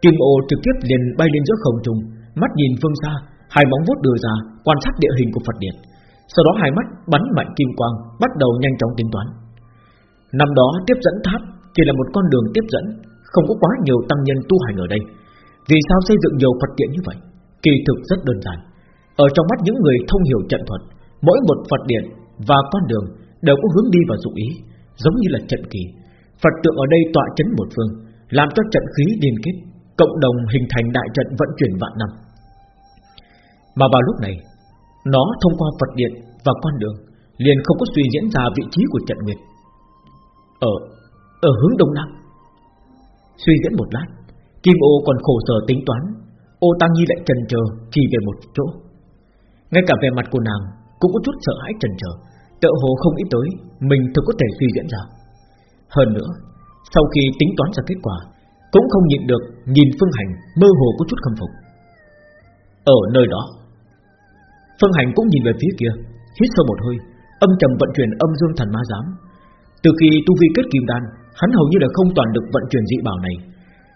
Kim ô trực tiếp liền bay lên giữa không trung, Mắt nhìn phương xa, Hai móng vuốt đưa ra, quan sát địa hình của Phật điện. Sau đó hai mắt bắn mạnh kim quang, Bắt đầu nhanh chóng tính toán. Năm đó tiếp dẫn tháp Chỉ là một con đường tiếp dẫn, Không có quá nhiều tăng nhân tu hành ở đây. Vì sao xây dựng nhiều Phật điện như vậy? Kỳ thực rất đơn giản. Ở trong mắt những người thông hiểu trận thuật Mỗi một Phật điện và con đường Đều có hướng đi và dụng ý, Giống như là trận kỳ. Phật tượng ở đây tọa chấn một phương, Làm cho trận khí liên kết, Cộng đồng hình thành đại trận vận chuyển vạn năm. Mà vào lúc này, Nó thông qua Phật Điện và con đường Liền không có suy diễn ra vị trí của trận nguyệt. Ở Ở hướng Đông Nam, Suy diễn một lát, Kim ô còn khổ sở tính toán, Ô Tăng Nhi lại trần chờ chỉ về một chỗ. Ngay cả về mặt của nàng cũng có chút sợ hãi chần chờ, tựa hồ không nghĩ tới Mình thực có thể suy diễn ra. Hơn nữa, Sau khi tính toán ra kết quả, Cũng không nhịn được Nhìn Phương Hành mơ hồ có chút khâm phục. Ở nơi đó, Phương Hành cũng nhìn về phía kia, Hít sâu một hơi, Âm trầm vận chuyển âm dương thần ma giám. Từ khi tu vi kết kim đan, Hắn hầu như là không toàn được vận chuyển dị bảo này.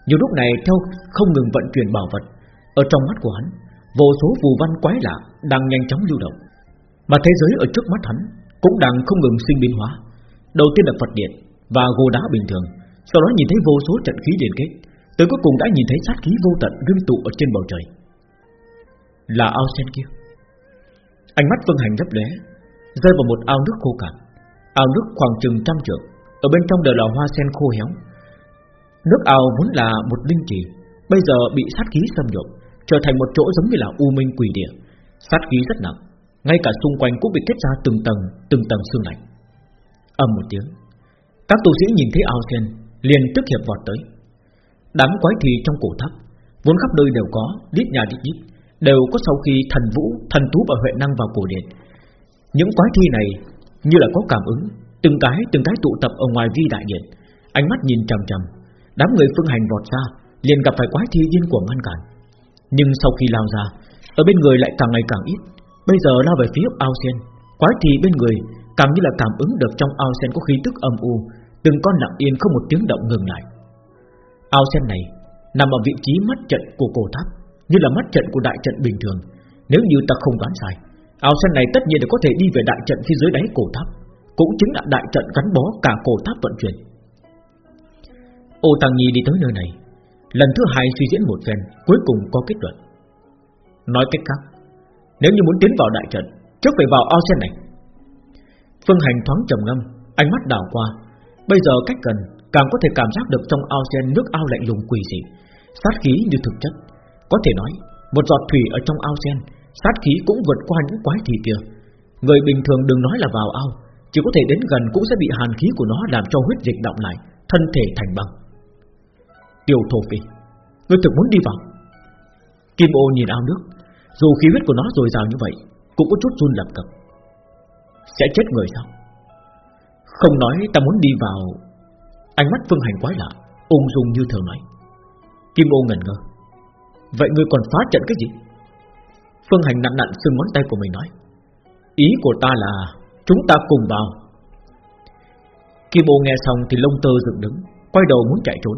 Nhiều lúc này, theo không ngừng vận chuyển bảo vật, Ở trong mắt của hắn, Vô số phù văn quái lạ Đang nhanh chóng lưu động. Mà thế giới ở trước mắt hắn Cũng đang không ngừng sinh biến hóa. Đầu tiên là Phật Điện và gô đá bình thường, Sau đó nhìn thấy vô số trận khí liên kết. Tới cuối cùng đã nhìn thấy sát khí vô tận ngưng tụ ở trên bầu trời. Là ao sen kia. Ánh mắt Phương Hành lấp lóe, Rơi vào một ao nước khô cạn, Ao nước khoảng chừng trăm trượng. Ở bên trong đều là hoa sen khô héo. Nước ao vốn là một linh trì, Bây giờ bị sát khí xâm nhập Trở thành một chỗ giống như là u minh quỷ địa. Sát khí rất nặng ngay cả xung quanh cũng bị kết ra từng tầng Từng tầng xương lạnh. Ầm một tiếng Các tu sĩ nhìn thấy ao sen Liền tức hiệp vọt tới. Đám quái thì trong cổ tháp Vốn khắp nơi đều có Đít nhà đít nhít Đều có sau khi thần vũ, thần tú và huệ năng vào cổ điện. Những quái thi này Như là có cảm ứng Từng cái từng cái tụ tập ở ngoài vi đại điện. Ánh mắt nhìn trầm trầm Đám người phương hành vọt ra Liền gặp phải quái thi điên cuồng ngăn cản. Nhưng sau khi lao ra Ở bên người lại càng ngày càng ít. Bây giờ lao về phía ao sen. Quái thì bên người càng như là cảm ứng được trong ao sen có khí tức âm u. Từng con lặng yên không một tiếng động ngừng lại. Ao sen này Nằm ở vị trí mắt trận của cổ tháp, Như là mắt trận của đại trận bình thường. Nếu như ta không đoán sai, Ao sen này tất nhiên là có thể đi về đại trận phía dưới đáy cổ tháp, Cũng chính là đại trận gắn bó cả cổ tháp vận chuyển. Ô Tăng Nhi đi tới nơi này. Lần thứ hai suy diễn một phen, Cuối cùng có kết luận. Nói cách khác nếu như muốn tiến vào đại trận Trước phải vào ao sen này Phương Hành thoáng trầm ngâm Ánh mắt đảo qua Bây giờ cách gần càng có thể cảm giác được trong ao sen nước ao lạnh lùng quỷ dị, sát khí như thực chất. Có thể nói, một giọt thủy ở trong ao sen, sát khí cũng vượt qua những quái thị kia. Người bình thường đừng nói là vào ao, chỉ có thể đến gần cũng sẽ bị hàn khí của nó làm cho huyết dịch động lại, thân thể thành băng. Tiểu thổ phi, ngươi thực muốn đi vào? Kim ô nhìn ao nước, dù khí huyết của nó dồi dào như vậy, cũng có chút run lập cập. Sẽ chết người sao? Không nói ta muốn đi vào Ánh mắt Phương Hành quái lạ Ung dung như thường nói. Kim ô ngẩn ngơ. Vậy ngươi còn phá trận cái gì? Phương Hành nặn nặn xương ngón tay của mình nói. Ý của ta là Chúng ta cùng vào. Kim ô nghe xong thì lông tơ dựng đứng Quay đầu muốn chạy trốn.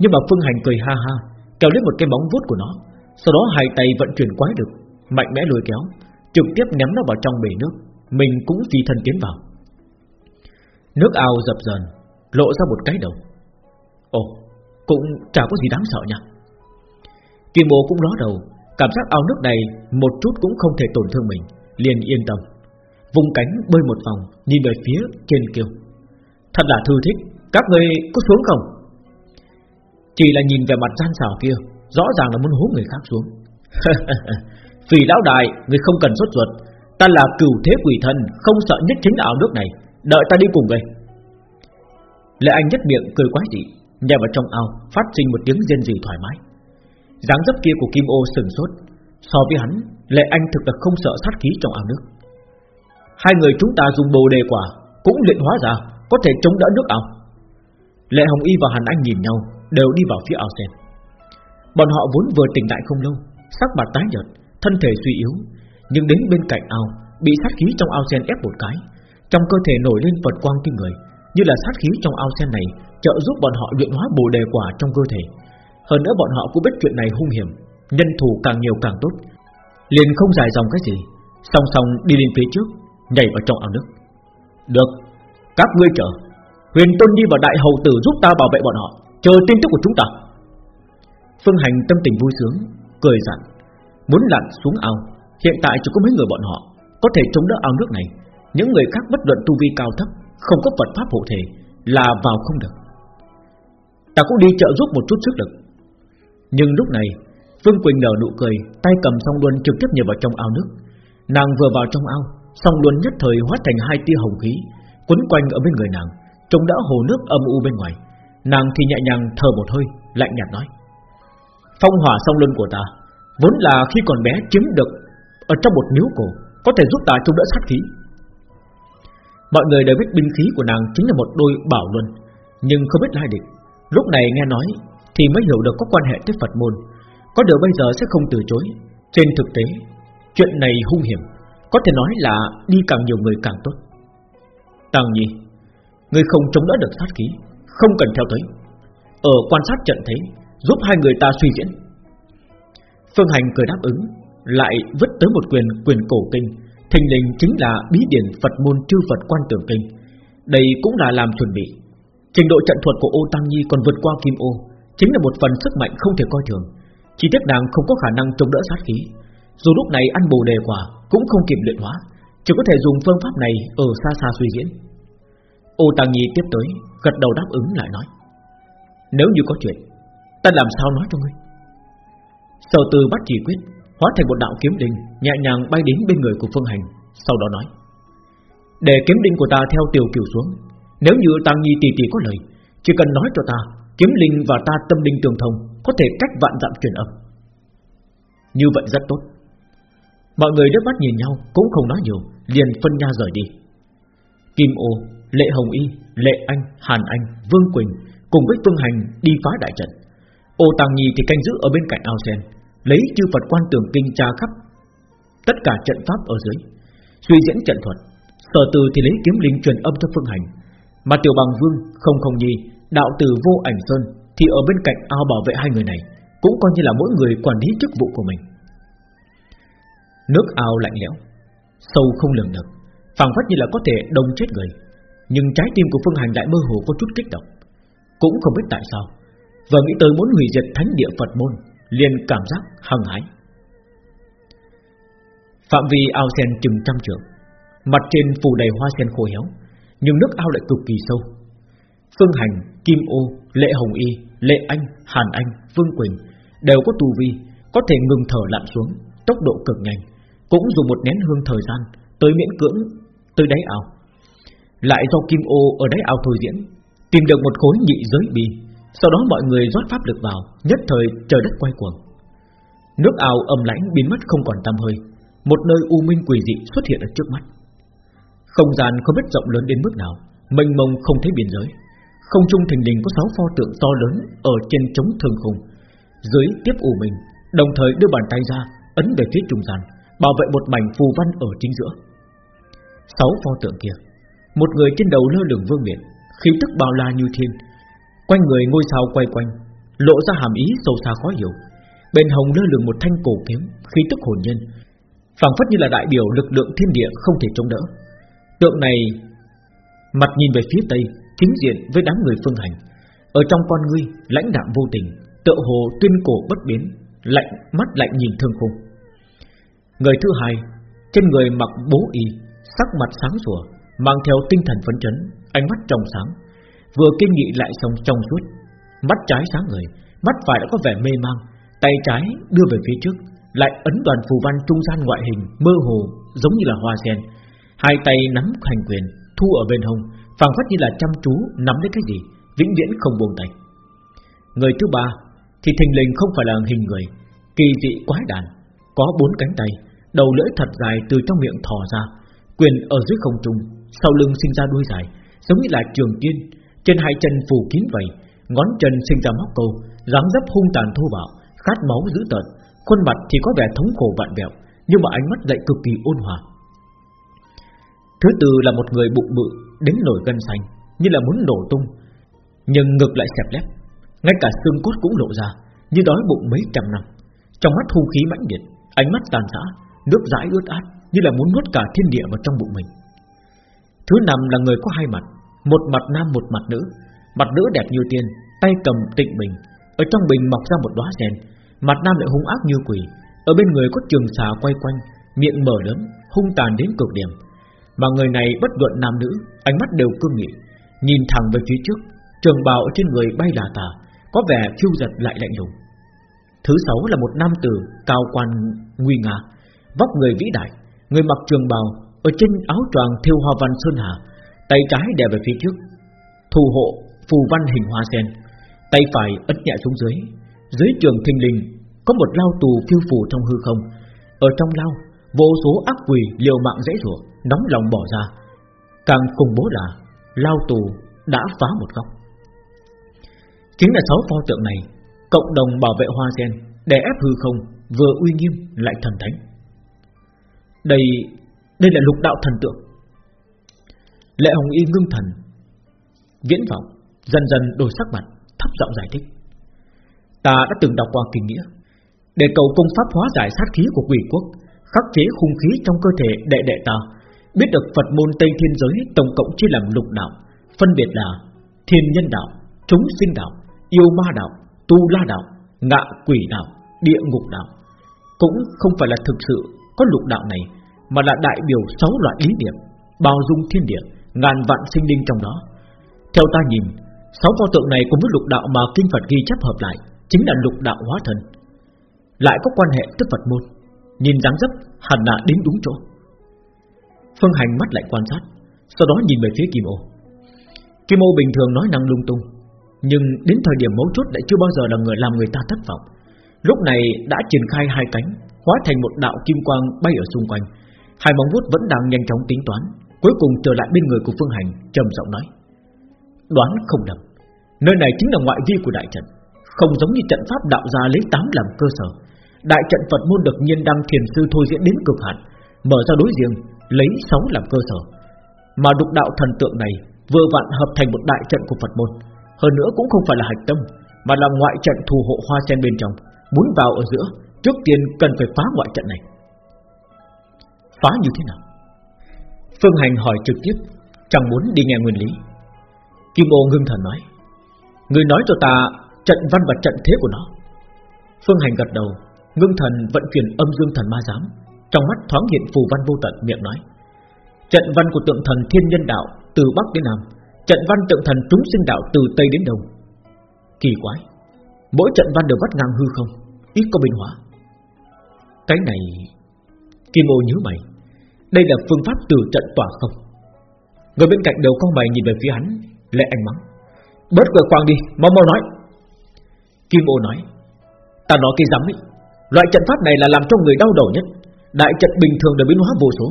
Nhưng mà Phương Hành cười ha ha Kéo lấy một cái bóng vuốt của nó. Sau đó hai tay vận chuyển quái được Mạnh mẽ lôi kéo, Trực tiếp ném nó vào trong bể nước. Mình cũng phi thân tiến vào. Nước ao dập dần Lộ ra một cái đầu. Ồ, cũng chả có gì đáng sợ nha. Kim bố cũng ló đầu, Cảm giác ao nước này Một chút cũng không thể tổn thương mình, Liền yên tâm. Vùng cánh bơi một vòng, Nhìn về phía trên kêu Thật là thư thích, Các người có xuống không? Chỉ là nhìn về mặt gian xảo kia Rõ ràng là muốn hố người khác xuống. Vì lão đại, Người không cần sốt ruột, Ta là cửu thế quỷ thần, Không sợ nhất chính là ao nước này, Đợi ta đi cùng ngươi. Lệ Anh nhất miệng cười quái dị Nhảy vào trong ao, Phát sinh một tiếng rên rỉ thoải mái. Dáng dấp kia của Kim Ô sừng sốt, So với hắn, Lệ Anh thực là không sợ sát khí trong ao nước. Hai người chúng ta dùng bồ đề quả, Cũng luyện hóa ra, Có thể chống đỡ nước ao. Lệ Hồng Y và Hàn Anh nhìn nhau, Đều đi vào phía ao sen Bọn họ vốn vừa tỉnh lại không lâu Sắc mặt tái nhợt Thân thể suy yếu Nhưng đến bên cạnh ao Bị sát khí trong ao sen ép một cái Trong cơ thể nổi lên Phật quang kinh người như là sát khí trong ao sen này trợ giúp bọn họ luyện hóa bồ đề quả trong cơ thể. Hơn nữa bọn họ cũng biết chuyện này hung hiểm, nhân thủ càng nhiều càng tốt. Liền không dài dòng cái gì, song song đi lên phía trước, nhảy vào trong ao nước. Được, các ngươi chờ. Huyền Tôn đi vào đại hầu tử giúp ta bảo vệ bọn họ, chờ tin tức của chúng ta. Phương Hành tâm tình vui sướng, cười dặn, muốn lặn xuống ao. Hiện tại chỉ có mấy người bọn họ có thể chống đỡ ao nước này, những người khác bất luận tu vi cao thấp không có Phật pháp hộ thể là vào không được. Ta cũng đi trợ giúp một chút sức lực. Nhưng lúc này, Phương Quỳnh nở nụ cười Tay cầm song luân trực tiếp nhảy vào trong ao nước Nàng vừa vào trong ao Song luân nhất thời hóa thành hai tia hồng khí Quấn quanh ở bên người nàng Trông đã hồ nước âm u bên ngoài Nàng thì nhẹ nhàng thở một hơi Lạnh nhạt nói Phong hỏa song luân của ta. Vốn là khi còn bé chiếm được Ở trong một miếu cổ, Có thể giúp ta chống đỡ sát khí. Mọi người đều biết binh khí của nàng Chính là một đôi bảo luân, Nhưng không biết lai địch Lúc này nghe nói Thì mới hiểu được có quan hệ tới Phật môn. Có điều bây giờ sẽ không từ chối. Trên thực tế, Chuyện này hung hiểm, Có thể nói là đi càng nhiều người càng tốt. Tăng Nhi, Người không chống đỡ được sát khí, Không cần theo tới. Ở quan sát trận thấy. Giúp hai người ta suy diễn. Phương Hành cười đáp ứng, Lại vứt tới một quyền quyền cổ kinh. Thình lình chính là bí điển Phật môn chư Phật quan tưởng kinh. Đây cũng là làm chuẩn bị. Trình độ trận thuật của ô Tăng Nhi còn vượt qua Kim ô, Chính là một phần sức mạnh không thể coi thường. Chỉ tiếc nàng không có khả năng chống đỡ sát khí. Dù lúc này ăn bồ đề quả Cũng không kịp luyện hóa, Chỉ có thể dùng phương pháp này ở xa xa suy diễn. Ô Tăng Nhi tiếp tới, Gật đầu đáp ứng lại nói, Nếu như có chuyện Ta làm sao nói cho ngươi? Sở từ bắt chỉ quyết Hóa thành một đạo kiếm đình Nhẹ nhàng bay đến bên người của Phương Hành Sau đó nói Để kiếm đinh của ta theo tiểu kiều xuống. Nếu như Tăng Nhi tỷ tỷ có lời Chỉ cần nói cho ta Kiếm linh và ta tâm linh tường thông Có thể cách vạn dặm truyền âm. Như vậy rất tốt. Mọi người đứt mắt nhìn nhau Cũng không nói nhiều Liền phân nha rời đi. Kim ô, Lệ Hồng Y, Lệ Anh, Hàn Anh, Vương Quỳnh Cùng với Phương Hành đi phá đại trận. Ô Tàng Nhi thì canh giữ ở bên cạnh ao sen Lấy chư Phật quan tường kinh tra khắp Tất cả trận pháp ở dưới, Suy diễn trận thuật. Sở từ thì lấy kiếm linh truyền âm cho phương hành. Mà tiểu bằng vương, không không nhi, Đạo tử vô ảnh sơn Thì ở bên cạnh ao bảo vệ hai người này, Cũng coi như là mỗi người quản lý chức vụ của mình. Nước ao lạnh lẽo, Sâu không lường được, phảng phất như là có thể đông chết người. Nhưng trái tim của phương hành lại mơ hồ có chút kích động. Cũng không biết tại sao Vừa nghĩ tới muốn hủy diệt thánh địa Phật môn liền cảm giác hăng hái. Phạm vi ao sen chừng trăm trượng Mặt trên phủ đầy hoa sen khô héo Nhưng nước ao lại cực kỳ sâu. Phương Hành, Kim Ô, Lệ Hồng Y, Lệ Anh, Hàn Anh, Vương Quỳnh Đều có tu vi Có thể ngừng thở lặn xuống Tốc độ cực nhanh Cũng dùng một nén hương thời gian Tới miễn cưỡng tới đáy ao. Lại do Kim Ô ở đáy ao thôi diễn Tìm được một khối nhị giới bi sau đó mọi người rót pháp lực vào, Nhất thời trời đất quay cuồng. Nước ao âm lãnh biến mất không còn tăm hơi, Một nơi u minh quỷ dị xuất hiện ở trước mắt. Không gian không biết rộng lớn đến mức nào, Mênh mông không thấy biên giới. Không trung thình lình có sáu pho tượng to lớn Ở trên trống thường khung. Dưới tiếp u minh, Đồng thời đưa bàn tay ra, Ấn về phía trung gian, Bảo vệ một mảnh phù văn ở chính giữa. Sáu pho tượng kia, Một người trên đầu lơ lửng vương miện, Khí tức bao la như thiên Quanh người ngôi sao quay quanh, Lộ ra hàm ý sâu xa khó hiểu. Bên hồng lơ lửng một thanh cổ kiếm, Khí tức hồn nhân phảng phất như là đại biểu lực lượng thiên địa không thể chống đỡ. Tượng này, Mặt nhìn về phía tây, Chính diện với đám người phương hành. Ở trong con ngươi, lãnh đạm vô tình, Tựa hồ tuyên cổ bất biến, Lạnh, mắt lạnh nhìn thương khung. Người thứ hai, Trên người mặc bố y, Sắc mặt sáng sủa, Mang theo tinh thần phấn chấn, Ánh mắt trong sáng. Vừa kinh nghị lại xong trong suốt. Mắt trái sáng người Mắt phải đã có vẻ mê mang, Tay trái đưa về phía trước, Lại ấn đoàn phù văn trung gian ngoại hình, Mơ hồ, giống như là hoa sen. Hai tay nắm hành quyền, Thu ở bên hông, phảng phất như là chăm chú nắm lấy cái gì, Vĩnh viễn không buông tay. Người thứ ba, Thì thình lình không phải là hình người, Kỳ dị quái đàn Có bốn cánh tay, Đầu lưỡi thật dài từ trong miệng thò ra, Quyền ở dưới không trung, Sau lưng sinh ra đuôi dài, Giống như là trường tiên trên hai chân phủ kín vầy, Ngón chân sinh ra móc câu, dáng dấp hung tàn thô bạo, Khát máu dữ tợn, Khuôn mặt thì có vẻ thống khổ vạn vẹo, Nhưng mà ánh mắt lại cực kỳ ôn hòa. Thứ tư là một người bụng bự Đến nổi gân xanh, Như là muốn nổ tung, Nhưng ngực lại xẹp lép. Ngay cả xương cốt cũng lộ ra, Như đói bụng mấy trăm năm. Trong mắt hung khí mãnh liệt, Ánh mắt tàn rã Nước dãi ướt át, Như là muốn nuốt cả thiên địa vào trong bụng mình. Thứ năm là người có hai mặt một mặt nam một mặt nữ. Mặt nữ đẹp như tiên Tay cầm tịnh bình. Ở trong bình mọc ra một đóa sen. Mặt nam lại hung ác như quỷ. Ở bên người có trường xà quay quanh Miệng mở lớn hung tàn đến cực điểm. Mà người này bất luận nam nữ Ánh mắt đều cương nghị. Nhìn thẳng về phía trước Trường bào ở trên người bay là tà Có vẻ khiêu giật lại lạnh lùng. Thứ sáu là một nam tử cao quan nguy nga, vóc người vĩ đại, người mặc trường bào, ở trên áo choàng thêu hoa văn sơn hà, tay trái đè về phía trước, thủ hộ phù văn hình hoa sen, tay phải ấn nhẹ xuống dưới, dưới trường thình lình có một lao tù phiêu phù trong hư không, ở trong lao vô số ác quỷ liều mạng dễ dụa, nóng lòng bỏ ra. Càng khủng bố là lao tù đã phá một góc. Chính là sáu pho tượng này Cộng đồng bảo vệ hoa sen Để ép hư không Vừa uy nghiêm lại thần thánh. Đây Đây là lục đạo thần tượng. Lệ Hồng Y ngưng thần. Viễn vọng, Dần dần đổi sắc mặt, Thấp giọng giải thích. Ta đã từng đọc qua kinh nghĩa, Để cầu công pháp hóa giải sát khí của quỷ quốc, Khắc chế khung khí trong cơ thể đệ đệ ta, Biết được Phật môn Tây Thiên Giới Tổng cộng chia làm lục đạo, Phân biệt là Thiên nhân đạo, Chúng sinh đạo, Yêu ma đạo, Tu la đạo, Ngạ quỷ đạo, Địa ngục đạo. Cũng không phải là thực sự có lục đạo này, Mà là đại biểu sáu loại ý niệm, Bao dung thiên địa Ngàn vạn sinh linh trong đó. Theo ta nhìn, Sáu pho tượng này cùng với lục đạo mà kinh Phật ghi chép hợp lại, Chính là lục đạo hóa thần Lại có quan hệ tức Phật môn, Nhìn dáng dấp hẳn là đến đúng chỗ. Phương Hành mắt lại quan sát, Sau đó nhìn về phía Kim Ô. Kim Ô bình thường nói năng lung tung, nhưng đến thời điểm mấu chốt lại chưa bao giờ là người làm người ta thất vọng. Lúc này đã triển khai hai cánh, Hóa thành một đạo kim quang bay ở xung quanh. Hai móng vuốt vẫn đang nhanh chóng tính toán. Cuối cùng trở lại bên người của Phương Hành, trầm giọng nói. Đoán không lầm Nơi này chính là ngoại vi của đại trận, Không giống như trận pháp đạo gia lấy tám làm cơ sở. Đại trận Phật môn được nhiên đăng thiền sư thôi diễn đến cực hạn, Mở ra đối riêng, Lấy sáu làm cơ sở. Mà đục đạo thần tượng này Vừa vặn hợp thành một đại trận của Phật môn, hơn nữa cũng không phải là hạch tâm, Mà là ngoại trận thù hộ hoa sen bên trong, Muốn vào ở giữa, Trước tiên cần phải phá ngoại trận này. Phá như thế nào? Phương Hành hỏi trực tiếp Chẳng muốn đi nghe nguyên lý? Kim ô ngưng thần nói, Người nói cho ta trận văn và trận thế của nó. Phương Hành gật đầu, Ngưng thần vận chuyển âm dương thần ma giám, Trong mắt thoáng hiện phù văn vô tận, miệng nói, Trận văn của tượng thần thiên nhân đạo Từ Bắc đến Nam, Trận văn tượng thần chúng sinh đạo từ Tây đến Đông. Kỳ quái, Mỗi trận văn đều vắt ngang hư không, Ít có biến hóa. Cái này, Kim ô nhớ mày. Đây là phương pháp từ trận tỏa không? Người bên cạnh đều con mày nhìn về phía hắn, Lệ anh mắng. Bớt cười quang đi, mau mau nói. Kim ô nói, Ta nói cái dám ấy, Loại trận pháp này là làm cho người đau đầu nhất. Đại trận bình thường đều biến hóa vô số,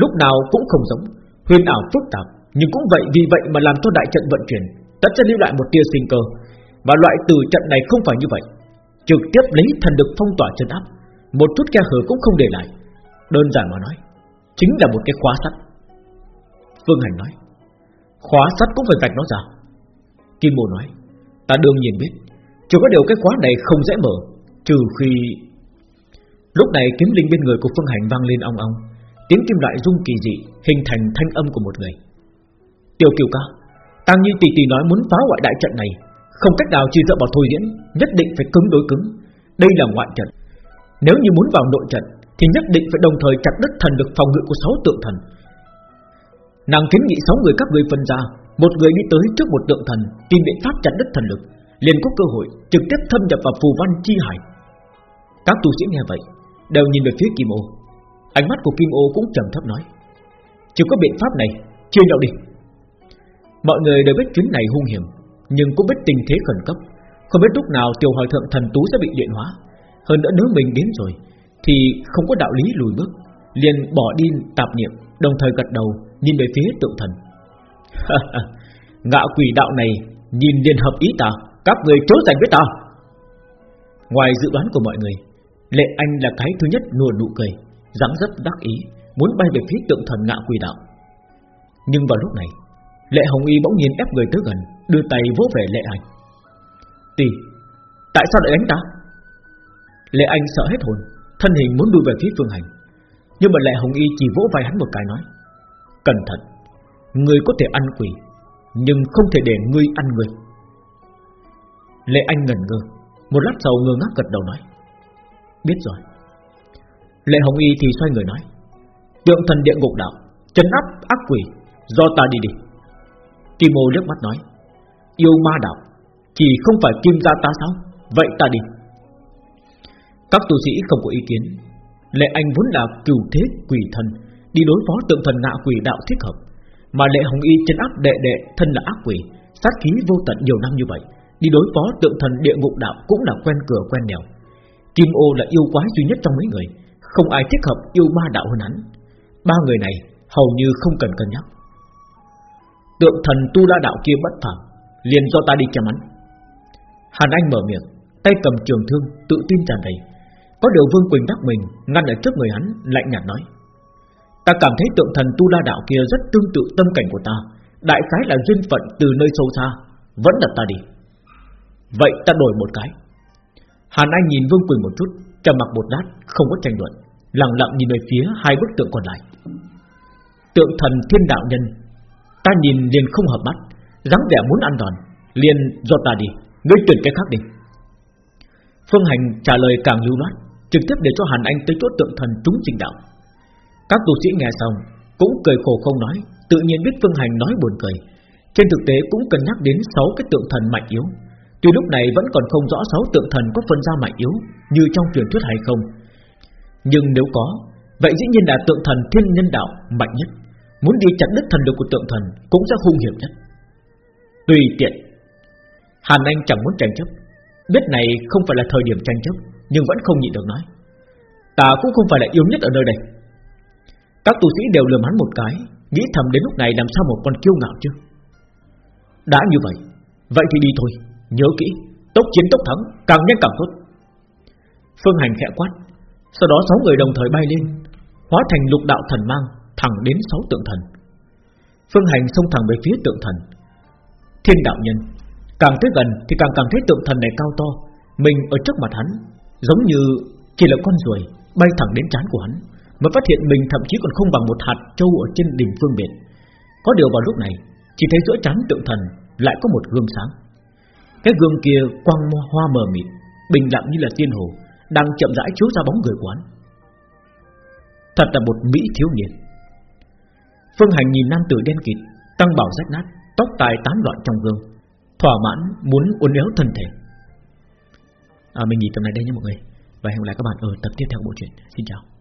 Lúc nào cũng không giống. Huyền ảo phức tạp, nhưng cũng vậy vì vậy mà làm cho đại trận vận chuyển, Tất sẽ lưu lại một tia sinh cơ. Và loại từ trận này không phải như vậy. Trực tiếp lấy thần lực phong tỏa chân áp, Một chút khe hở cũng không để lại. Đơn giản mà nói. Chính là một cái khóa sắt. Phương Hành nói, Khóa sắt cũng phải vạch nó ra. Kim Bồ nói, Ta đương nhiên biết Chỉ có điều cái khóa này không dễ mở, Trừ khi Lúc này kiếm linh bên người của Phương Hành vang lên ong ong, Tiếng kim loại rung kỳ dị Hình thành thanh âm của một người. Tiêu kiều ca Tăng Nhi tỷ tỷ nói muốn phá hoại đại trận này, Không cách nào chỉ dựa vào thôi diễn, Nhất định phải cứng đối cứng. Đây là ngoại trận. Nếu như muốn vào nội trận thì nhất định phải đồng thời chặt đứt thần lực phòng ngự của sáu tượng thần. Nàng kiến nghị sáu người các ngươi phân ra, Một người đi tới trước một tượng thần, Tìm biện pháp chặt đứt thần lực, liền có cơ hội trực tiếp thâm nhập vào phù văn chi hải. Các tu sĩ nghe vậy, Đều nhìn về phía Kim Ô. Ánh mắt của Kim Ô cũng trầm thấp nói Chỉ có biện pháp này Chia nhau đi. Mọi người đều biết chuyến này hung hiểm, Nhưng cũng biết tình thế khẩn cấp. Không biết lúc nào tiểu hòa thượng thần tú sẽ bị điện hóa. Hơn nữa nếu mình đến rồi thì không có đạo lý lùi bước, liền bỏ đi tạp niệm, Đồng thời gật đầu, nhìn về phía tượng thần. Ngạo quỷ đạo này Nhìn liền hợp ý ta, Các người chớ giành với ta. Ngoài dự đoán của mọi người, Lệ Anh là cái thứ nhất nùa nụ cười, dáng dấp đắc ý, Muốn bay về phía tượng thần ngạo quỷ đạo. Nhưng vào lúc này, Lệ Hồng Y bỗng nhiên ép người tới gần, Đưa tay vỗ về Lệ Anh. Tỷ, Tại sao lại đánh ta? Lệ Anh sợ hết hồn Thân hình muốn đuổi về phía Phương Hành. Nhưng mà Lệ Hồng Y chỉ vỗ vai hắn một cái nói, Cẩn thận, Người có thể ăn quỷ, Nhưng không thể để ngươi ăn người. Lệ Anh ngẩn ngơ, Một lát sau ngơ ngác gật đầu nói, Biết rồi. Lệ Hồng Y thì xoay người nói, Tượng thần địa ngục đạo, Chân áp ác quỷ, Do ta đi đi. Kim ô liếc mắt nói, Yêu ma đạo, Chỉ không phải kim gia ta sao? Vậy ta đi. Các tu sĩ không có ý kiến. Lệ Anh vốn là cửu thế quỷ thần, Đi đối phó tượng thần ngạ quỷ đạo thích hợp. Mà Lệ Hồng Y chân áp đệ đệ, Thân là ác quỷ, Sát khí vô tận nhiều năm như vậy, Đi đối phó tượng thần địa ngục đạo Cũng là quen cửa quen nẻo Kim ô là yêu quái duy nhất trong mấy người, Không ai thích hợp yêu ma đạo hơn hắn. Ba người này hầu như không cần cân nhắc. Tượng thần tu la đạo kia bất phạm Liền do ta đi chém hắn Hàn Anh mở miệng, Tay cầm trường thương, tự tin tràn đầy. Có điều Vương Quỳnh đắc mình, Ngăn ở trước người hắn, lạnh nhạt nói. Ta cảm thấy tượng thần tu la đạo kia Rất tương tự tâm cảnh của ta. Đại khái là duyên phận từ nơi sâu xa. Vẫn là ta đi. Vậy ta đổi một cái. Hàn Anh nhìn Vương Quỳnh một chút, trầm mặc một lát, không có tranh luận. Lặng lặng nhìn về phía hai bức tượng còn lại. Tượng thần thiên đạo nhân. Ta nhìn liền không hợp mắt. Dáng vẻ muốn ăn đòn. Liền do ta đi. Ngươi tuyển cái khác đi. Phương hành trả lời càng lưu loát trực tiếp để cho hàn anh tới chỗ tượng thần trúng trình đạo. Các tu sĩ nghe xong, cũng cười khổ không nói, tự nhiên biết phương hành nói buồn cười. Trên thực tế cũng cần nhắc đến sáu cái tượng thần mạnh yếu. Tuy lúc này vẫn còn không rõ sáu tượng thần có phân ra mạnh yếu, Như trong truyền thuyết hay không. Nhưng nếu có, Vậy dĩ nhiên là tượng thần thiên nhân đạo mạnh nhất. Muốn đi chặt đứt thần lực của tượng thần Cũng sẽ hung hiểm nhất. Tùy tiện, Hàn Anh chẳng muốn tranh chấp. Biết này không phải là thời điểm tranh chấp. Nhưng vẫn không nhịn được nói, Ta cũng không phải là yếu nhất ở nơi đây Các tu sĩ đều lườm hắn một cái, Nghĩ thầm đến lúc này làm sao một con kiêu ngạo chứ. Đã như vậy Vậy thì đi thôi, Nhớ kỹ, Tốc chiến tốc thắng, Càng nhanh càng tốt. Phương Hành khẽ quát, Sau đó sáu người đồng thời bay lên, Hóa thành lục đạo thần mang Thẳng đến sáu tượng thần. Phương Hành xông thẳng về phía tượng thần. Thiên đạo nhân, Càng tới gần thì càng cảm thấy tượng thần này cao to, Mình ở trước mặt hắn Giống như chỉ là con ruồi Bay thẳng đến trán của hắn, Mà phát hiện mình thậm chí còn không bằng một hạt châu Ở trên đỉnh phương biển. Có điều vào lúc này, Chỉ thấy giữa trán tượng thần lại có một gương sáng. Cái gương kia quang hoa mờ mịt, Bình lặng như là tiên hồ, Đang chậm rãi chiếu ra bóng người quán Thật là một mỹ thiếu niên. Phương Hành nhìn nam tử đen kịt Tăng bảo rách nát, Tóc tai tán loạn trong gương, Thỏa mãn muốn uốn éo thân thể à, Mình nghỉ tập này đây nha mọi người. Và hẹn gặp lại các bạn ở tập tiếp theo của bộ truyện. Xin chào.